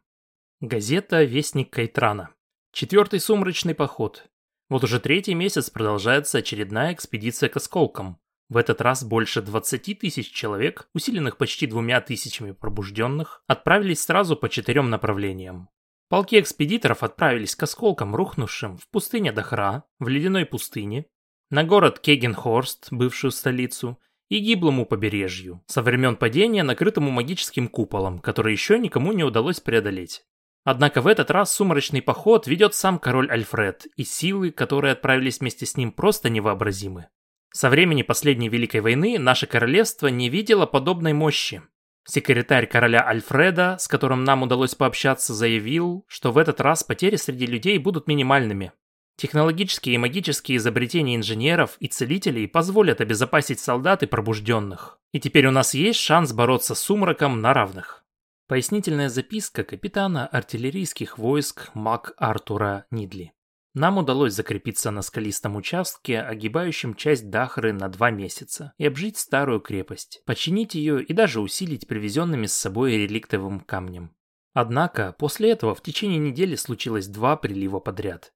Газета «Вестник Кайтрана». Четвертый сумрачный поход. Вот уже третий месяц продолжается очередная экспедиция к осколкам. В этот раз больше 20 тысяч человек, усиленных почти двумя тысячами пробужденных, отправились сразу по четырем направлениям. Полки экспедиторов отправились к осколкам, рухнувшим в пустыне Дахра, в ледяной пустыне, на город Кегенхорст, бывшую столицу, и гиблому побережью, со времен падения, накрытому магическим куполом, который еще никому не удалось преодолеть. Однако в этот раз сумрачный поход ведет сам король Альфред, и силы, которые отправились вместе с ним, просто невообразимы. Со времени последней Великой войны наше королевство не видело подобной мощи. Секретарь короля Альфреда, с которым нам удалось пообщаться, заявил, что в этот раз потери среди людей будут минимальными. Технологические и магические изобретения инженеров и целителей позволят обезопасить солдат и пробужденных. И теперь у нас есть шанс бороться с сумраком на равных. Пояснительная записка капитана артиллерийских войск Мак Артура Нидли. Нам удалось закрепиться на скалистом участке, огибающем часть Дахры на два месяца, и обжить старую крепость, починить ее и даже усилить привезенными с собой реликтовым камнем. Однако, после этого в течение недели случилось два прилива подряд.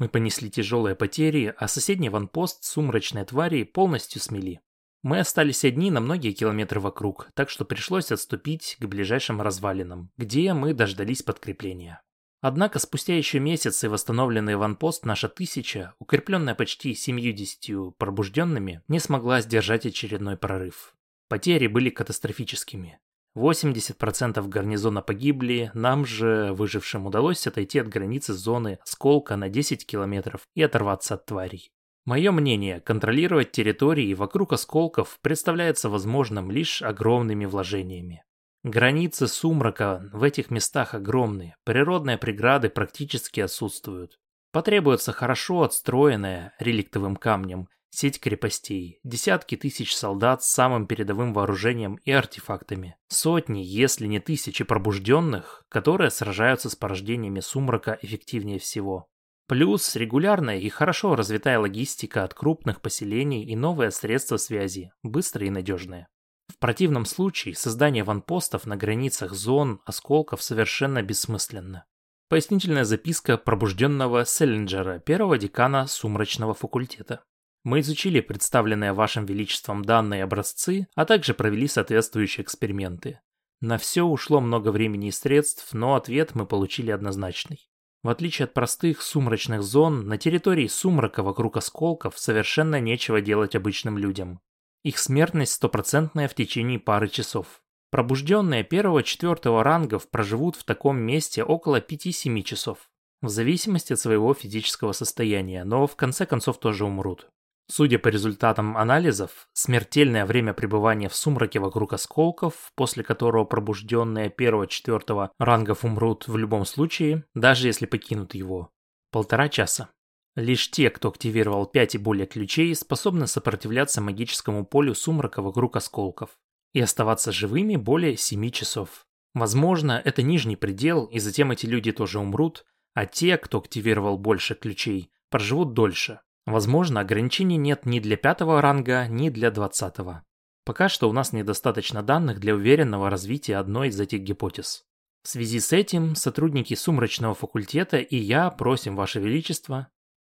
Мы понесли тяжелые потери, а соседний ванпост сумрачной твари полностью смели. Мы остались одни на многие километры вокруг, так что пришлось отступить к ближайшим развалинам, где мы дождались подкрепления. Однако спустя еще месяцы восстановленный ванпост наша тысяча, укрепленная почти 70 пробужденными, не смогла сдержать очередной прорыв. Потери были катастрофическими. 80% гарнизона погибли, нам же, выжившим, удалось отойти от границы зоны сколка на 10 километров и оторваться от тварей. Мое мнение, контролировать территории вокруг осколков представляется возможным лишь огромными вложениями. Границы сумрака в этих местах огромны, природные преграды практически отсутствуют. Потребуется хорошо отстроенная, реликтовым камнем, сеть крепостей, десятки тысяч солдат с самым передовым вооружением и артефактами, сотни, если не тысячи пробужденных, которые сражаются с порождениями сумрака эффективнее всего. Плюс регулярная и хорошо развитая логистика от крупных поселений и новые средства связи, быстрые и надежные. В противном случае создание ванпостов на границах зон осколков совершенно бессмысленно. Пояснительная записка пробужденного Селлинджера, первого декана Сумрачного факультета. Мы изучили представленные вашим величеством данные образцы, а также провели соответствующие эксперименты. На все ушло много времени и средств, но ответ мы получили однозначный. В отличие от простых сумрачных зон, на территории сумрака вокруг осколков совершенно нечего делать обычным людям. Их смертность стопроцентная в течение пары часов. Пробужденные первого-четвертого рангов проживут в таком месте около 5-7 часов. в зависимости от своего физического состояния, но в конце концов тоже умрут. Судя по результатам анализов, смертельное время пребывания в сумраке вокруг осколков, после которого пробужденные первого-четвертого рангов умрут в любом случае, даже если покинут его, полтора часа. Лишь те, кто активировал 5 и более ключей, способны сопротивляться магическому полю сумрака вокруг осколков и оставаться живыми более 7 часов. Возможно, это нижний предел, и затем эти люди тоже умрут, а те, кто активировал больше ключей, проживут дольше. Возможно, ограничений нет ни для пятого ранга, ни для двадцатого. Пока что у нас недостаточно данных для уверенного развития одной из этих гипотез. В связи с этим сотрудники Сумрачного факультета и я просим Ваше Величество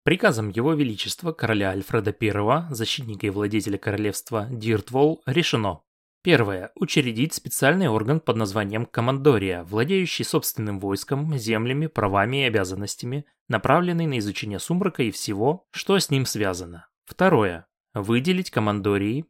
Приказом Его Величества короля Альфреда I, защитника и владетеля королевства Диртвол, решено Первое. Учредить специальный орган под названием Командория, владеющий собственным войском, землями, правами и обязанностями, направленный на изучение сумрака и всего, что с ним связано. Второе. Выделить Командории.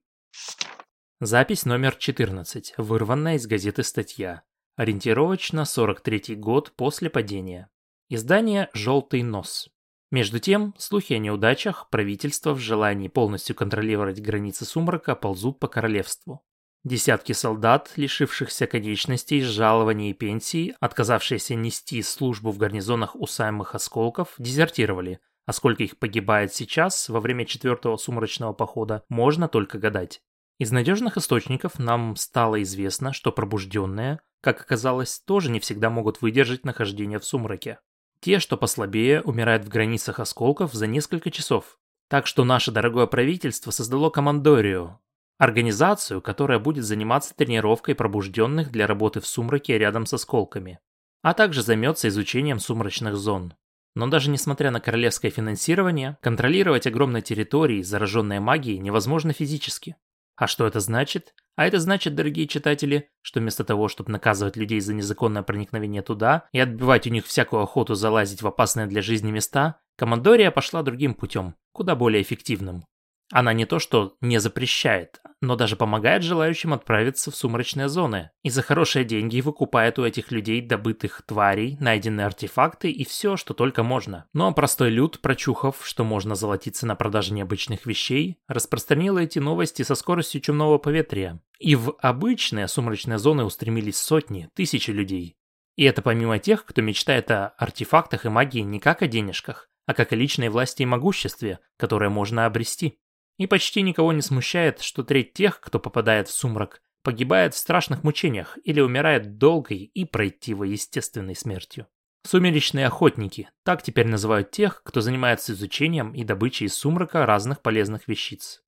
Запись номер 14, вырванная из газеты статья. Ориентировочно 43 год после падения. Издание «Желтый нос». Между тем, слухи о неудачах правительства в желании полностью контролировать границы сумрака ползут по королевству. Десятки солдат, лишившихся конечностей, жалований и пенсий, отказавшиеся нести службу в гарнизонах у самых осколков, дезертировали, а сколько их погибает сейчас, во время четвертого сумрачного похода, можно только гадать. Из надежных источников нам стало известно, что пробужденные, как оказалось, тоже не всегда могут выдержать нахождение в сумраке. Те, что послабее, умирают в границах осколков за несколько часов. Так что наше дорогое правительство создало командорию, Организацию, которая будет заниматься тренировкой пробужденных для работы в сумраке рядом с осколками, а также займется изучением сумрачных зон. Но даже несмотря на королевское финансирование, контролировать огромные территории, зараженные магией, невозможно физически. А что это значит? А это значит, дорогие читатели, что вместо того, чтобы наказывать людей за незаконное проникновение туда и отбивать у них всякую охоту залазить в опасные для жизни места, Командория пошла другим путем, куда более эффективным. Она не то что не запрещает, но даже помогает желающим отправиться в сумрачные зоны. И за хорошие деньги выкупает у этих людей добытых тварей, найденные артефакты и все, что только можно. Ну а простой люд, прочухав, что можно золотиться на продаже необычных вещей, распространил эти новости со скоростью чумного поветрия. И в обычные сумрачные зоны устремились сотни, тысячи людей. И это помимо тех, кто мечтает о артефактах и магии не как о денежках, а как о личной власти и могуществе, которое можно обрести. И почти никого не смущает, что треть тех, кто попадает в сумрак, погибает в страшных мучениях или умирает долгой и пройтивой естественной смертью. Сумеречные охотники – так теперь называют тех, кто занимается изучением и добычей из сумрака разных полезных вещиц.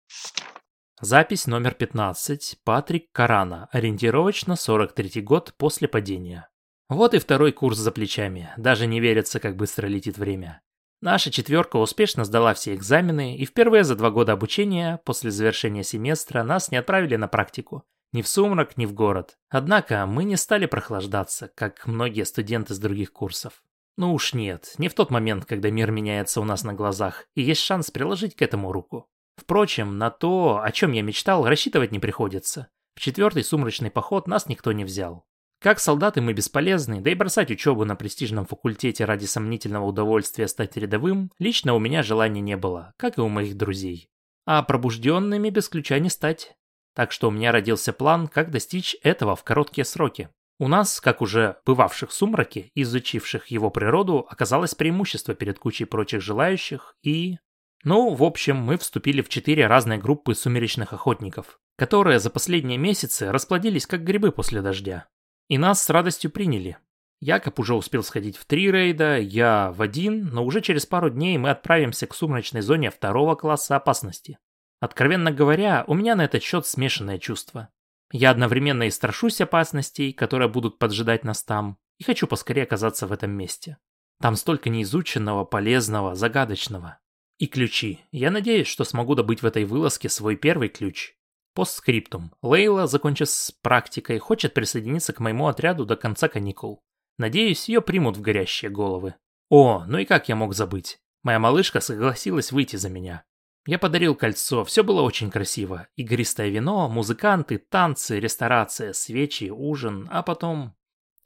Запись номер 15. Патрик Карана. Ориентировочно 43 год после падения. Вот и второй курс за плечами. Даже не верится, как быстро летит время. Наша четверка успешно сдала все экзамены, и впервые за два года обучения, после завершения семестра, нас не отправили на практику. Ни в сумрак, ни в город. Однако мы не стали прохлаждаться, как многие студенты с других курсов. Ну уж нет, не в тот момент, когда мир меняется у нас на глазах, и есть шанс приложить к этому руку. Впрочем, на то, о чем я мечтал, рассчитывать не приходится. В четвертый сумрачный поход нас никто не взял. Как солдаты мы бесполезны, да и бросать учебу на престижном факультете ради сомнительного удовольствия стать рядовым лично у меня желания не было, как и у моих друзей. А пробужденными без ключа не стать. Так что у меня родился план, как достичь этого в короткие сроки. У нас, как уже бывавших в сумраке, изучивших его природу, оказалось преимущество перед кучей прочих желающих и... Ну, в общем, мы вступили в четыре разные группы сумеречных охотников, которые за последние месяцы расплодились как грибы после дождя. И нас с радостью приняли. Якоб уже успел сходить в три рейда, я в один, но уже через пару дней мы отправимся к сумрачной зоне второго класса опасности. Откровенно говоря, у меня на этот счет смешанное чувство. Я одновременно и страшусь опасностей, которые будут поджидать нас там, и хочу поскорее оказаться в этом месте. Там столько неизученного, полезного, загадочного. И ключи. Я надеюсь, что смогу добыть в этой вылазке свой первый ключ. Постскриптум. Лейла, закончив с практикой, хочет присоединиться к моему отряду до конца каникул. Надеюсь, ее примут в горящие головы. О, ну и как я мог забыть? Моя малышка согласилась выйти за меня. Я подарил кольцо, все было очень красиво. Игристое вино, музыканты, танцы, ресторация, свечи, ужин, а потом...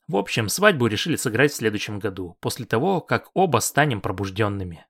В общем, свадьбу решили сыграть в следующем году, после того, как оба станем пробужденными.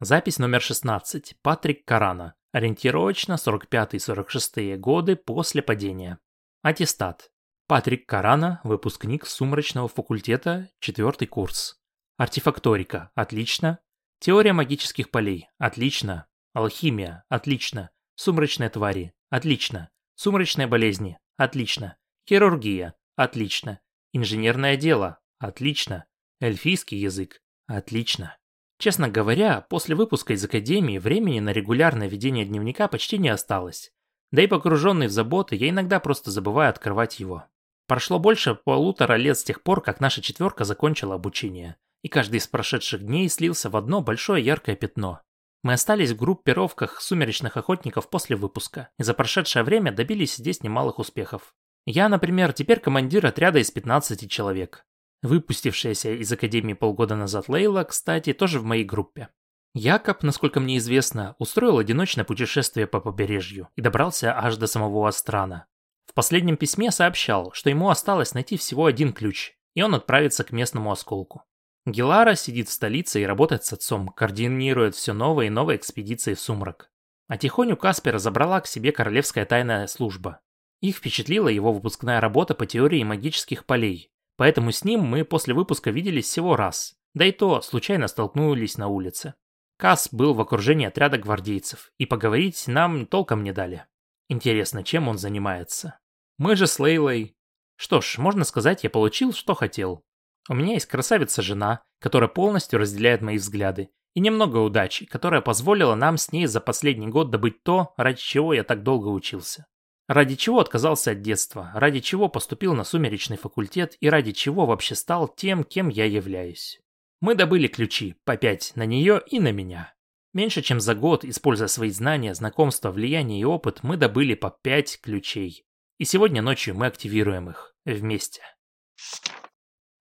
Запись номер 16. Патрик Карана. Ориентировочно 45-46 годы после падения. Аттестат. Патрик Карана, выпускник Сумрачного факультета, четвертый курс. Артефакторика. Отлично. Теория магических полей. Отлично. Алхимия. Отлично. Сумрачные твари. Отлично. Сумрачные болезни. Отлично. Хирургия. Отлично. Инженерное дело. Отлично. Эльфийский язык. Отлично. Честно говоря, после выпуска из академии времени на регулярное ведение дневника почти не осталось. Да и погруженный в заботы, я иногда просто забываю открывать его. Прошло больше полутора лет с тех пор, как наша четверка закончила обучение, и каждый из прошедших дней слился в одно большое яркое пятно. Мы остались в группировках сумеречных охотников после выпуска, и за прошедшее время добились здесь немалых успехов. Я, например, теперь командир отряда из 15 человек. Выпустившаяся из Академии полгода назад Лейла, кстати, тоже в моей группе. Якоб, насколько мне известно, устроил одиночное путешествие по побережью и добрался аж до самого Астрана. В последнем письме сообщал, что ему осталось найти всего один ключ, и он отправится к местному осколку. Гелара сидит в столице и работает с отцом, координирует все новые и новые экспедиции в сумрак. А тихоню Каспера забрала к себе королевская тайная служба. Их впечатлила его выпускная работа по теории магических полей, поэтому с ним мы после выпуска виделись всего раз, да и то случайно столкнулись на улице. Кас был в окружении отряда гвардейцев, и поговорить нам толком не дали. Интересно, чем он занимается? Мы же с Лейлой... Что ж, можно сказать, я получил, что хотел. У меня есть красавица-жена, которая полностью разделяет мои взгляды, и немного удачи, которая позволила нам с ней за последний год добыть то, ради чего я так долго учился. Ради чего отказался от детства, ради чего поступил на сумеречный факультет и ради чего вообще стал тем, кем я являюсь. Мы добыли ключи, по пять на нее и на меня. Меньше чем за год, используя свои знания, знакомства, влияние и опыт, мы добыли по пять ключей. И сегодня ночью мы активируем их. Вместе.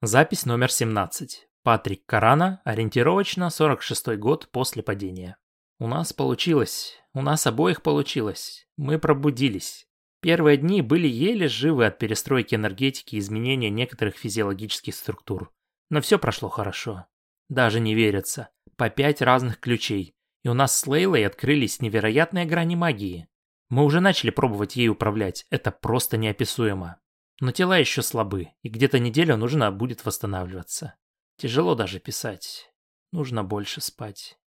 Запись номер 17. Патрик Карана, ориентировочно 46 год после падения. У нас получилось. У нас обоих получилось. Мы пробудились. Первые дни были еле живы от перестройки энергетики и изменения некоторых физиологических структур. Но все прошло хорошо. Даже не верится. По пять разных ключей. И у нас с Лейлой открылись невероятные грани магии. Мы уже начали пробовать ей управлять. Это просто неописуемо. Но тела еще слабы, и где-то неделю нужно будет восстанавливаться. Тяжело даже писать. Нужно больше спать.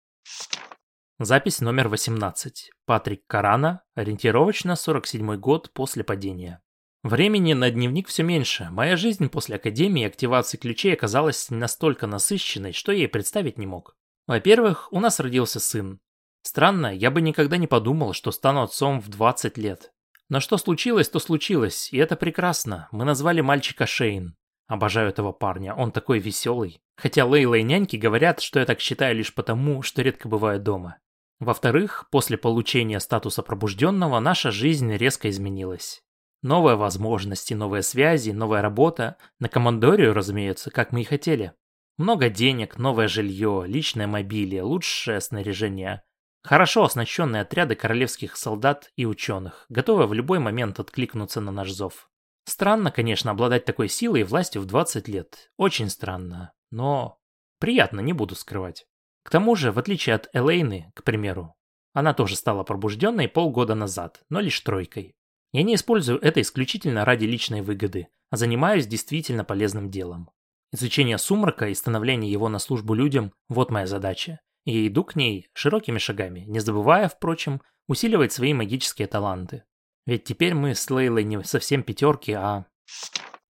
Запись номер 18. Патрик Карана, ориентировочно 47 год после падения. Времени на дневник все меньше. Моя жизнь после академии и активации ключей оказалась настолько насыщенной, что я и представить не мог. Во-первых, у нас родился сын. Странно, я бы никогда не подумал, что стану отцом в 20 лет. Но что случилось, то случилось, и это прекрасно. Мы назвали мальчика Шейн. Обожаю этого парня, он такой веселый. Хотя Лейла и няньки говорят, что я так считаю лишь потому, что редко бываю дома. Во-вторых, после получения статуса пробужденного наша жизнь резко изменилась. Новые возможности, новые связи, новая работа. На командорию, разумеется, как мы и хотели. Много денег, новое жилье, личное мобилие, лучшее снаряжение. Хорошо оснащенные отряды королевских солдат и ученых, готовые в любой момент откликнуться на наш зов. Странно, конечно, обладать такой силой и властью в 20 лет. Очень странно, но приятно, не буду скрывать. К тому же, в отличие от Элейны, к примеру, она тоже стала пробужденной полгода назад, но лишь тройкой. Я не использую это исключительно ради личной выгоды, а занимаюсь действительно полезным делом. Изучение сумрака и становление его на службу людям – вот моя задача и иду к ней широкими шагами, не забывая, впрочем, усиливать свои магические таланты. Ведь теперь мы с Лейлой не совсем пятерки, а...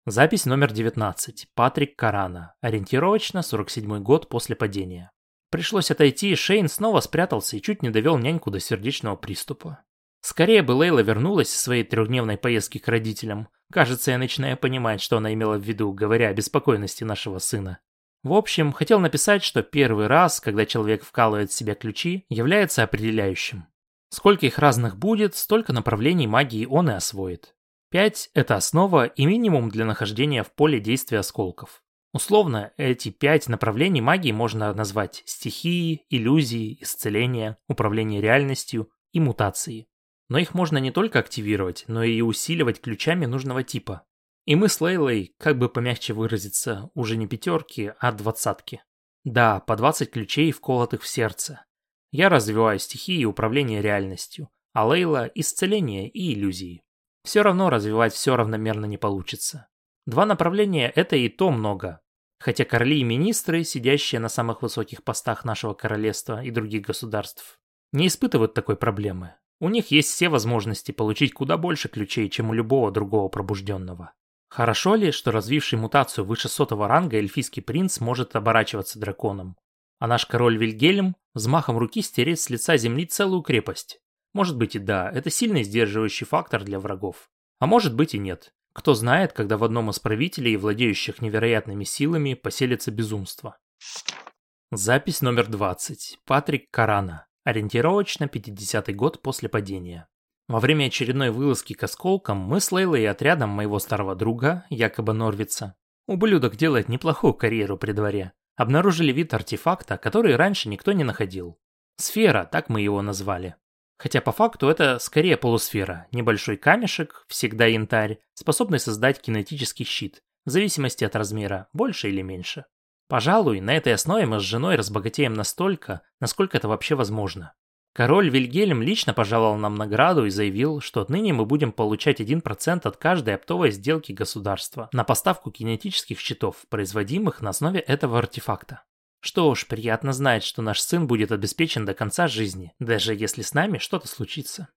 Запись номер 19. Патрик Карана. Ориентировочно 47 год после падения. Пришлось отойти, Шейн снова спрятался и чуть не довел няньку до сердечного приступа. Скорее бы Лейла вернулась с своей трехдневной поездки к родителям. Кажется, я начинаю понимать, что она имела в виду, говоря о беспокойности нашего сына. В общем, хотел написать, что первый раз, когда человек вкалывает в себя ключи, является определяющим. Сколько их разных будет, столько направлений магии он и освоит. 5 – это основа и минимум для нахождения в поле действия осколков. Условно, эти пять направлений магии можно назвать стихии, иллюзии, исцеление, управление реальностью и мутации. Но их можно не только активировать, но и усиливать ключами нужного типа. И мы с Лейлой, как бы помягче выразиться, уже не пятерки, а двадцатки. Да, по 20 ключей, вколотых в сердце. Я развиваю стихии и управление реальностью, а Лейла – исцеление и иллюзии. Все равно развивать все равномерно не получится. Два направления – это и то много. Хотя короли и министры, сидящие на самых высоких постах нашего королевства и других государств, не испытывают такой проблемы. У них есть все возможности получить куда больше ключей, чем у любого другого пробужденного. Хорошо ли, что развивший мутацию выше сотого ранга эльфийский принц может оборачиваться драконом? А наш король Вильгельм взмахом руки стереть с лица земли целую крепость. Может быть и да, это сильный сдерживающий фактор для врагов. А может быть и нет. Кто знает, когда в одном из правителей, владеющих невероятными силами, поселится безумство. Запись номер 20. Патрик Карана. Ориентировочно 50-й год после падения. Во время очередной вылазки к осколкам мы с Лейлой и отрядом моего старого друга, якобы Норвица, ублюдок делает неплохую карьеру при дворе, обнаружили вид артефакта, который раньше никто не находил. Сфера, так мы его назвали. Хотя по факту это скорее полусфера, небольшой камешек, всегда янтарь, способный создать кинетический щит, в зависимости от размера, больше или меньше. Пожалуй, на этой основе мы с женой разбогатеем настолько, насколько это вообще возможно. Король Вильгельм лично пожаловал нам награду и заявил, что отныне мы будем получать 1% от каждой оптовой сделки государства на поставку кинетических щитов, производимых на основе этого артефакта. Что уж, приятно знать, что наш сын будет обеспечен до конца жизни, даже если с нами что-то случится.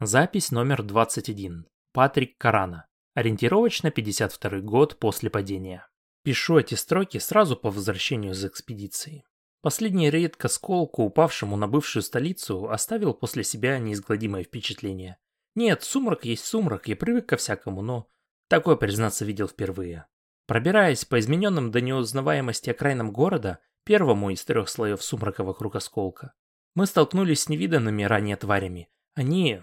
Запись номер 21. Патрик Карана. Ориентировочно 52 год после падения. Пишу эти строки сразу по возвращению из экспедиции. Последний рейд к осколку, упавшему на бывшую столицу, оставил после себя неизгладимое впечатление. Нет, сумрак есть сумрак, я привык ко всякому, но такое, признаться, видел впервые. Пробираясь по измененным до неузнаваемости окраинам города, первому из трех слоев сумрака вокруг осколка, мы столкнулись с невиданными ранее тварями. Они...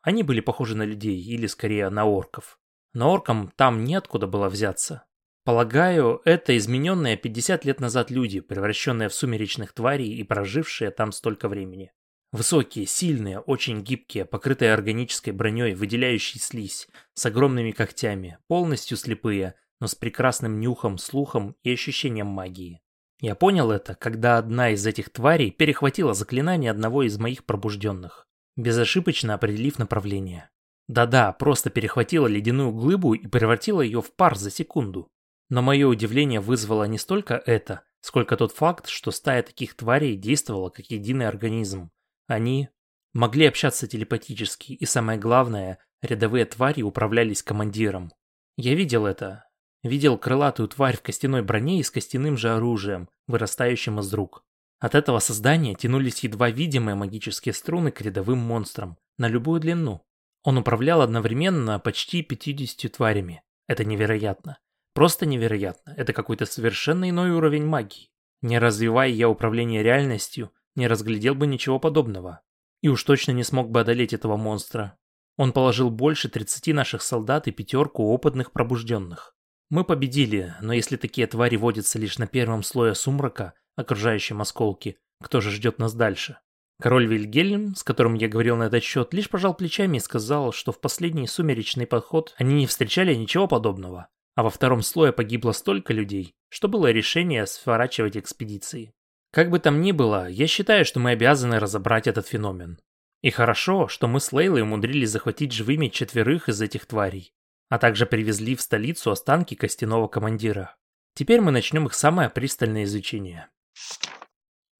они были похожи на людей, или скорее на орков. Но оркам там неоткуда было взяться. Полагаю, это измененные 50 лет назад люди, превращенные в сумеречных тварей и прожившие там столько времени. Высокие, сильные, очень гибкие, покрытые органической броней, выделяющие слизь, с огромными когтями, полностью слепые, но с прекрасным нюхом, слухом и ощущением магии. Я понял это, когда одна из этих тварей перехватила заклинание одного из моих пробужденных, безошибочно определив направление. Да-да, просто перехватила ледяную глыбу и превратила ее в пар за секунду. Но мое удивление вызвало не столько это, сколько тот факт, что стая таких тварей действовала как единый организм. Они могли общаться телепатически, и самое главное, рядовые твари управлялись командиром. Я видел это. Видел крылатую тварь в костяной броне и с костяным же оружием, вырастающим из рук. От этого создания тянулись едва видимые магические струны к рядовым монстрам, на любую длину. Он управлял одновременно почти 50 тварями. Это невероятно. Просто невероятно. Это какой-то совершенно иной уровень магии. Не развивая я управление реальностью, не разглядел бы ничего подобного. И уж точно не смог бы одолеть этого монстра. Он положил больше 30 наших солдат и пятерку опытных пробужденных. Мы победили, но если такие твари водятся лишь на первом слое сумрака, окружающем осколки, кто же ждет нас дальше? Король Вильгельм, с которым я говорил на этот счет, лишь пожал плечами и сказал, что в последний сумеречный подход они не встречали ничего подобного а во втором слое погибло столько людей, что было решение сворачивать экспедиции. Как бы там ни было, я считаю, что мы обязаны разобрать этот феномен. И хорошо, что мы с Лейлой умудрились захватить живыми четверых из этих тварей, а также привезли в столицу останки костяного командира. Теперь мы начнем их самое пристальное изучение.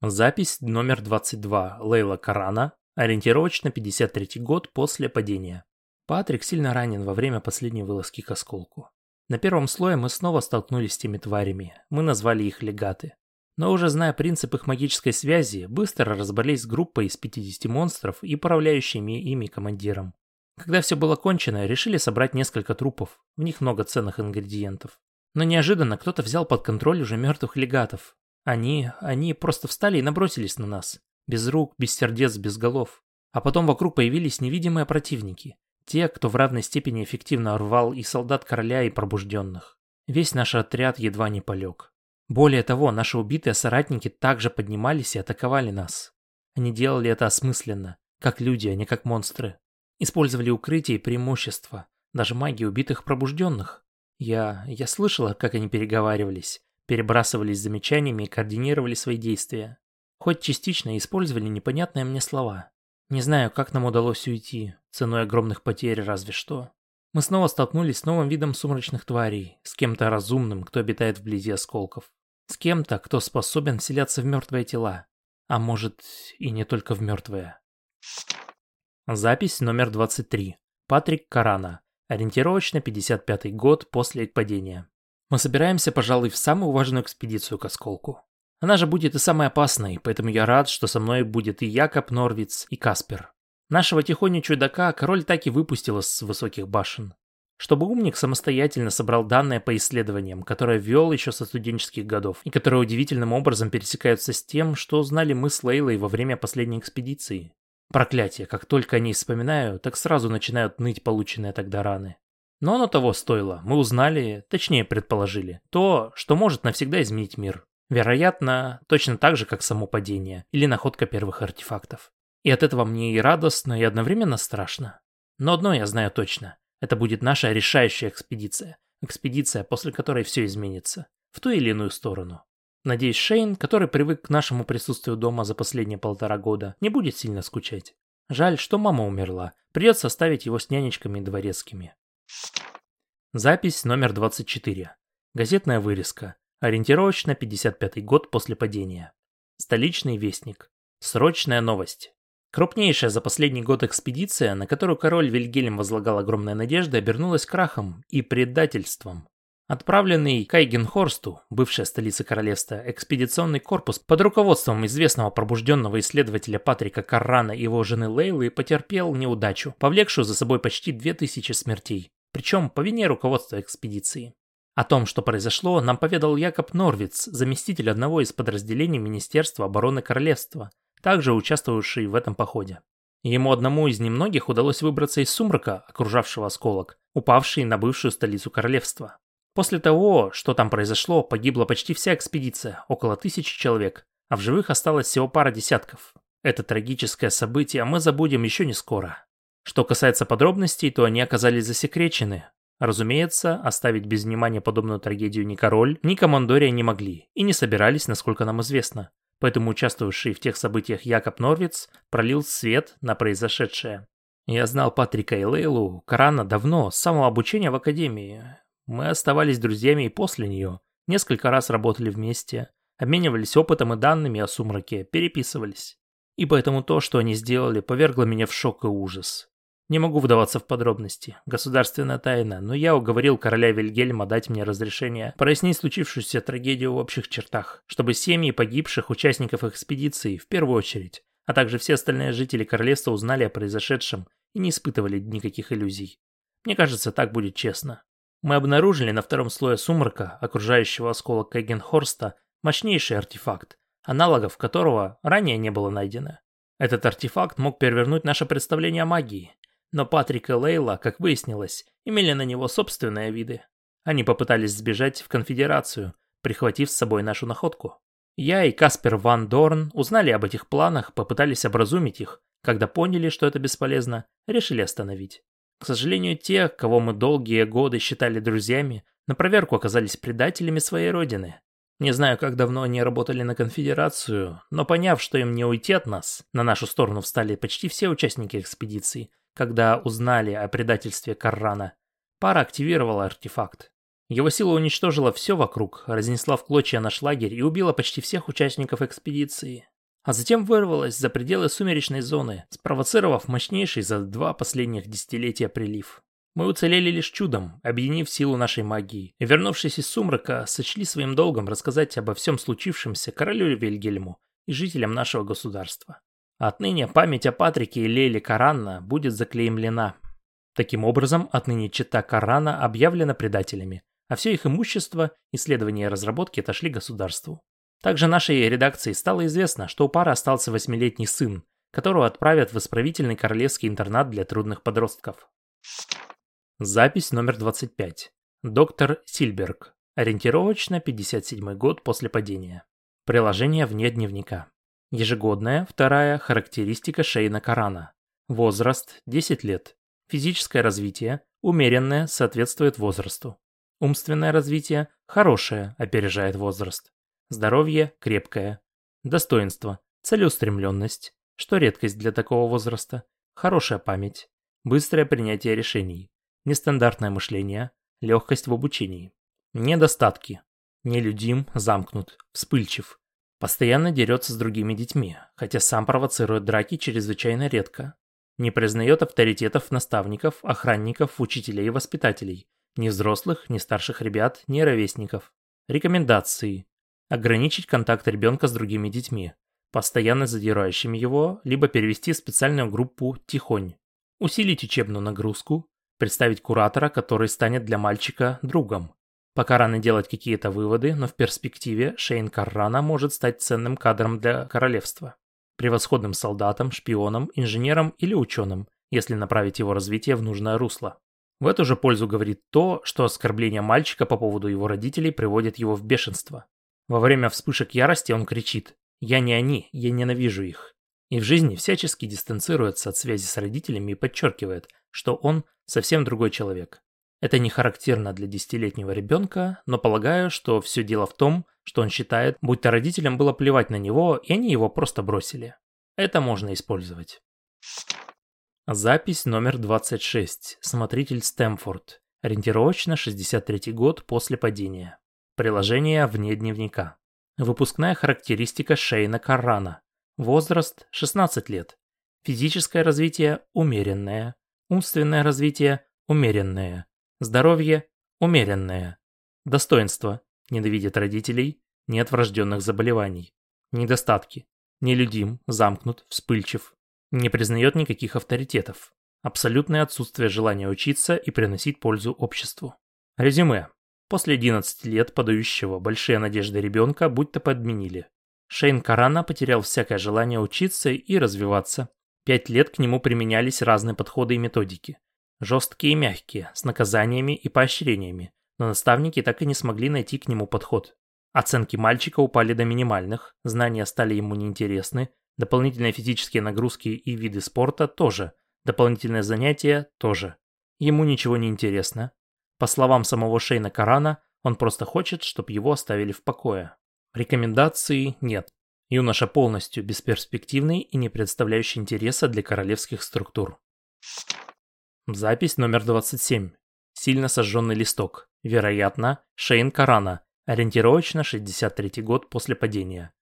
Запись номер 22. Лейла Карана. Ориентировочно 53 год после падения. Патрик сильно ранен во время последней вылазки к осколку. На первом слое мы снова столкнулись с теми тварями, мы назвали их легаты. Но уже зная принцип их магической связи, быстро разобрались с группой из 50 монстров и управляющими ими командиром. Когда все было кончено, решили собрать несколько трупов, в них много ценных ингредиентов. Но неожиданно кто-то взял под контроль уже мертвых легатов. Они, они просто встали и набросились на нас. Без рук, без сердец, без голов. А потом вокруг появились невидимые противники. Те, кто в равной степени эффективно рвал и солдат короля, и пробужденных. Весь наш отряд едва не полег. Более того, наши убитые соратники также поднимались и атаковали нас. Они делали это осмысленно, как люди, а не как монстры. Использовали укрытие и преимущества, даже магии убитых пробужденных. Я... я слышала, как они переговаривались, перебрасывались замечаниями и координировали свои действия. Хоть частично использовали непонятные мне слова. Не знаю, как нам удалось уйти, ценой огромных потерь разве что. Мы снова столкнулись с новым видом сумрачных тварей, с кем-то разумным, кто обитает вблизи осколков. С кем-то, кто способен вселяться в мертвые тела. А может, и не только в мертвые. Запись номер 23. Патрик Карана. Ориентировочно 55 год после падения. Мы собираемся, пожалуй, в самую важную экспедицию к осколку. Она же будет и самой опасной, поэтому я рад, что со мной будет и Якоб Норвиц, и Каспер. Нашего тихоню чудака король так и выпустил с высоких башен. Чтобы умник самостоятельно собрал данные по исследованиям, которые вел еще со студенческих годов, и которые удивительным образом пересекаются с тем, что узнали мы с Лейлой во время последней экспедиции. Проклятие, как только о ней вспоминаю, так сразу начинают ныть полученные тогда раны. Но оно того стоило, мы узнали, точнее предположили, то, что может навсегда изменить мир. Вероятно, точно так же, как само падение или находка первых артефактов. И от этого мне и радостно, и одновременно страшно. Но одно я знаю точно. Это будет наша решающая экспедиция. Экспедиция, после которой все изменится. В ту или иную сторону. Надеюсь, Шейн, который привык к нашему присутствию дома за последние полтора года, не будет сильно скучать. Жаль, что мама умерла. Придется оставить его с нянечками и дворецкими. Запись номер 24. Газетная вырезка. Ориентировочно 55 год после падения. Столичный вестник. Срочная новость. Крупнейшая за последний год экспедиция, на которую король Вильгельм возлагал огромные надежды, обернулась крахом и предательством. Отправленный к Айгенхорсту, бывшая столица королевства, экспедиционный корпус под руководством известного пробужденного исследователя Патрика Каррана и его жены Лейлы потерпел неудачу, повлекшую за собой почти 2000 смертей, причем по вине руководства экспедиции. О том, что произошло, нам поведал Якоб Норвиц, заместитель одного из подразделений Министерства обороны Королевства, также участвовавший в этом походе. Ему одному из немногих удалось выбраться из сумрака, окружавшего осколок, упавший на бывшую столицу королевства. После того, что там произошло, погибла почти вся экспедиция, около тысячи человек, а в живых осталось всего пара десятков. Это трагическое событие мы забудем еще не скоро. Что касается подробностей, то они оказались засекречены, Разумеется, оставить без внимания подобную трагедию ни король, ни командория не могли и не собирались, насколько нам известно. Поэтому участвовавший в тех событиях Якоб Норвиц пролил свет на произошедшее. Я знал Патрика и Лейлу Карана давно, с самого обучения в академии. Мы оставались друзьями и после нее. Несколько раз работали вместе, обменивались опытом и данными о сумраке, переписывались. И поэтому то, что они сделали, повергло меня в шок и ужас. Не могу вдаваться в подробности. Государственная тайна, но я уговорил короля Вильгельма дать мне разрешение прояснить случившуюся трагедию в общих чертах, чтобы семьи погибших участников экспедиции, в первую очередь, а также все остальные жители королевства узнали о произошедшем и не испытывали никаких иллюзий. Мне кажется, так будет честно. Мы обнаружили на втором слое сумрака, окружающего осколок Кэгенхорста, мощнейший артефакт, аналогов которого ранее не было найдено. Этот артефакт мог перевернуть наше представление о магии, но Патрик и Лейла, как выяснилось, имели на него собственные виды. Они попытались сбежать в конфедерацию, прихватив с собой нашу находку. Я и Каспер Ван Дорн узнали об этих планах, попытались образумить их, когда поняли, что это бесполезно, решили остановить. К сожалению, те, кого мы долгие годы считали друзьями, на проверку оказались предателями своей родины. Не знаю, как давно они работали на конфедерацию, но поняв, что им не уйти от нас, на нашу сторону встали почти все участники экспедиции, когда узнали о предательстве Каррана, пара активировала артефакт. Его сила уничтожила все вокруг, разнесла в клочья наш лагерь и убила почти всех участников экспедиции. А затем вырвалась за пределы сумеречной зоны, спровоцировав мощнейший за два последних десятилетия прилив. Мы уцелели лишь чудом, объединив силу нашей магии, и, вернувшись из сумрака, сочли своим долгом рассказать обо всем случившемся королю Вильгельму и жителям нашего государства. Отныне память о Патрике и Лейле Каранна будет заклеймлена. Таким образом, отныне чита Карана объявлена предателями, а все их имущество, исследования и разработки отошли государству. Также нашей редакции стало известно, что у пары остался восьмилетний сын, которого отправят в исправительный королевский интернат для трудных подростков. Запись номер 25. Доктор Сильберг. Ориентировочно 57 год после падения. Приложение вне дневника. Ежегодная вторая характеристика Шейна Карана. Возраст 10 лет. Физическое развитие умеренное соответствует возрасту. Умственное развитие хорошее опережает возраст. Здоровье крепкое. Достоинство, целеустремленность, что редкость для такого возраста, хорошая память, быстрое принятие решений, нестандартное мышление, легкость в обучении. Недостатки. Нелюдим, замкнут, вспыльчив. Постоянно дерется с другими детьми, хотя сам провоцирует драки чрезвычайно редко. Не признает авторитетов наставников, охранников, учителей и воспитателей. Ни взрослых, ни старших ребят, ни ровесников. Рекомендации. Ограничить контакт ребенка с другими детьми, постоянно задирающими его, либо перевести в специальную группу «Тихонь». Усилить учебную нагрузку, представить куратора, который станет для мальчика другом. Пока рано делать какие-то выводы, но в перспективе Шейн Каррана может стать ценным кадром для королевства. Превосходным солдатом, шпионом, инженером или ученым, если направить его развитие в нужное русло. В эту же пользу говорит то, что оскорбление мальчика по поводу его родителей приводит его в бешенство. Во время вспышек ярости он кричит «Я не они, я ненавижу их». И в жизни всячески дистанцируется от связи с родителями и подчеркивает, что он совсем другой человек. Это не характерно для десятилетнего ребенка, но полагаю, что все дело в том, что он считает, будто родителям было плевать на него, и они его просто бросили. Это можно использовать. Запись номер 26. Смотритель Стэмфорд. Ориентировочно 63 год после падения. Приложение вне дневника. Выпускная характеристика Шейна Каррана. Возраст 16 лет. Физическое развитие умеренное. Умственное развитие умеренное. Здоровье умеренное. Достоинство. Ненавидит родителей. Нет врожденных заболеваний. Недостатки. Нелюдим, замкнут, вспыльчив, не признает никаких авторитетов. Абсолютное отсутствие желания учиться и приносить пользу обществу. Резюме. После 11 лет подающего большие надежды ребенка будто подменили. Шейн Карана потерял всякое желание учиться и развиваться. Пять лет к нему применялись разные подходы и методики. Жесткие и мягкие, с наказаниями и поощрениями, но наставники так и не смогли найти к нему подход. Оценки мальчика упали до минимальных, знания стали ему неинтересны, Дополнительные физические нагрузки и виды спорта тоже. Дополнительные занятия тоже. Ему ничего не интересно. По словам самого Шейна Карана, он просто хочет, чтобы его оставили в покое. Рекомендаций нет. Юноша полностью бесперспективный и не представляющий интереса для королевских структур. Запись номер 27. Сильно сожженный листок. Вероятно, Шейн Карана. Ориентировочно 63 год после падения.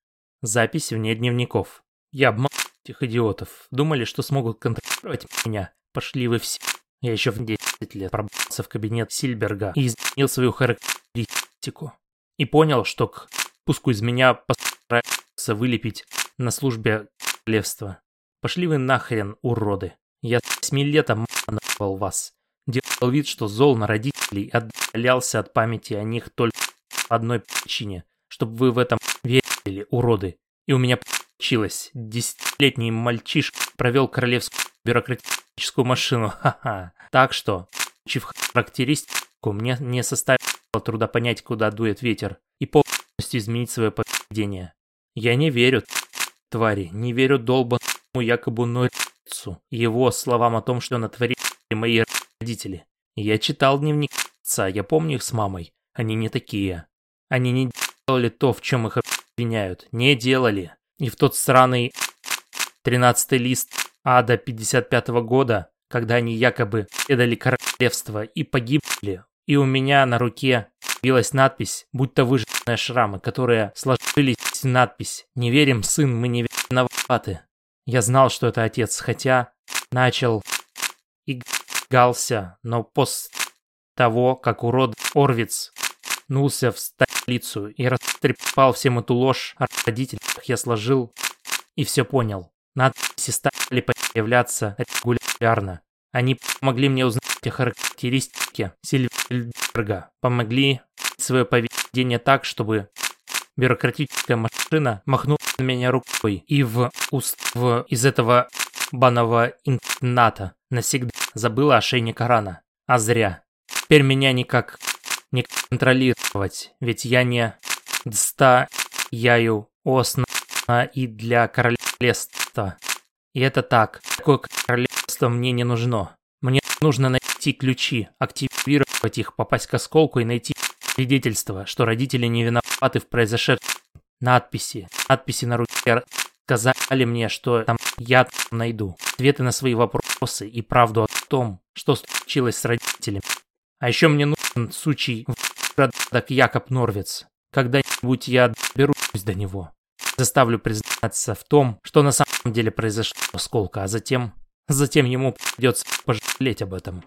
Запись вне дневников. Я обманул этих идиотов. Думали, что смогут контролировать меня. Пошли вы все. Я еще в 10 лет пробрался в кабинет Сильберга и изменил свою характеристику. И понял, что к пуску из меня постараются вылепить на службе королевства. Пошли вы нахрен, уроды. Я с 7 лет обманывал вас. Делал вид, что зол на родителей, отдалялся от памяти о них только по одной причине, чтобы вы в этом верили, уроды. И у меня получилось. Десятилетний мальчишка провел королевскую бюрократическую машину. Ха-ха. Так что, учив характеристику, мне не составило труда понять, куда дует ветер, и полностью изменить свое поведение. Я не верю, твари, не верю долбанному якобы Норицу, его словам о том, что натворили мои родители. Я читал дневник отца, я помню их с мамой. Они не такие. Они не делали то, в чем их обвиняют. Не делали. И в тот сраный тринадцатый лист ада 55 -го года, когда они якобы предали королевство и погибли, и у меня на руке билась надпись, будто выжженные шрамы, которые сложились в надпись «Не верим, сын, мы не виноваты». Я знал, что это отец, хотя начал и гался, но после того, как урод Орвиц нулся в столицу и растрепал всем эту ложь о родителях, я сложил и все понял. Надписи стали появляться регулярно. Они помогли мне узнать о характеристике Сильверберга, помогли свое поведение так, чтобы бюрократическая машина махнула на меня рукой и в уст в, из этого банного инкната навсегда забыла о шейне Корана. А зря. Теперь меня никак не контролировать, ведь я не дста яю осна и для королевства. И это так. Такое королевство мне не нужно. Мне нужно найти ключи, активировать их, попасть к осколку и найти свидетельство, что родители не виноваты в произошедшем. Надписи, надписи на руке сказали мне, что там я найду ответы на свои вопросы и правду о том, что случилось с родителями. А еще мне нужен сучий выродок Якоб Норвиц. Когда-нибудь я доберусь до него. Заставлю признаться в том, что на самом деле произошло с Колка, а затем... Затем ему придется пожалеть об этом.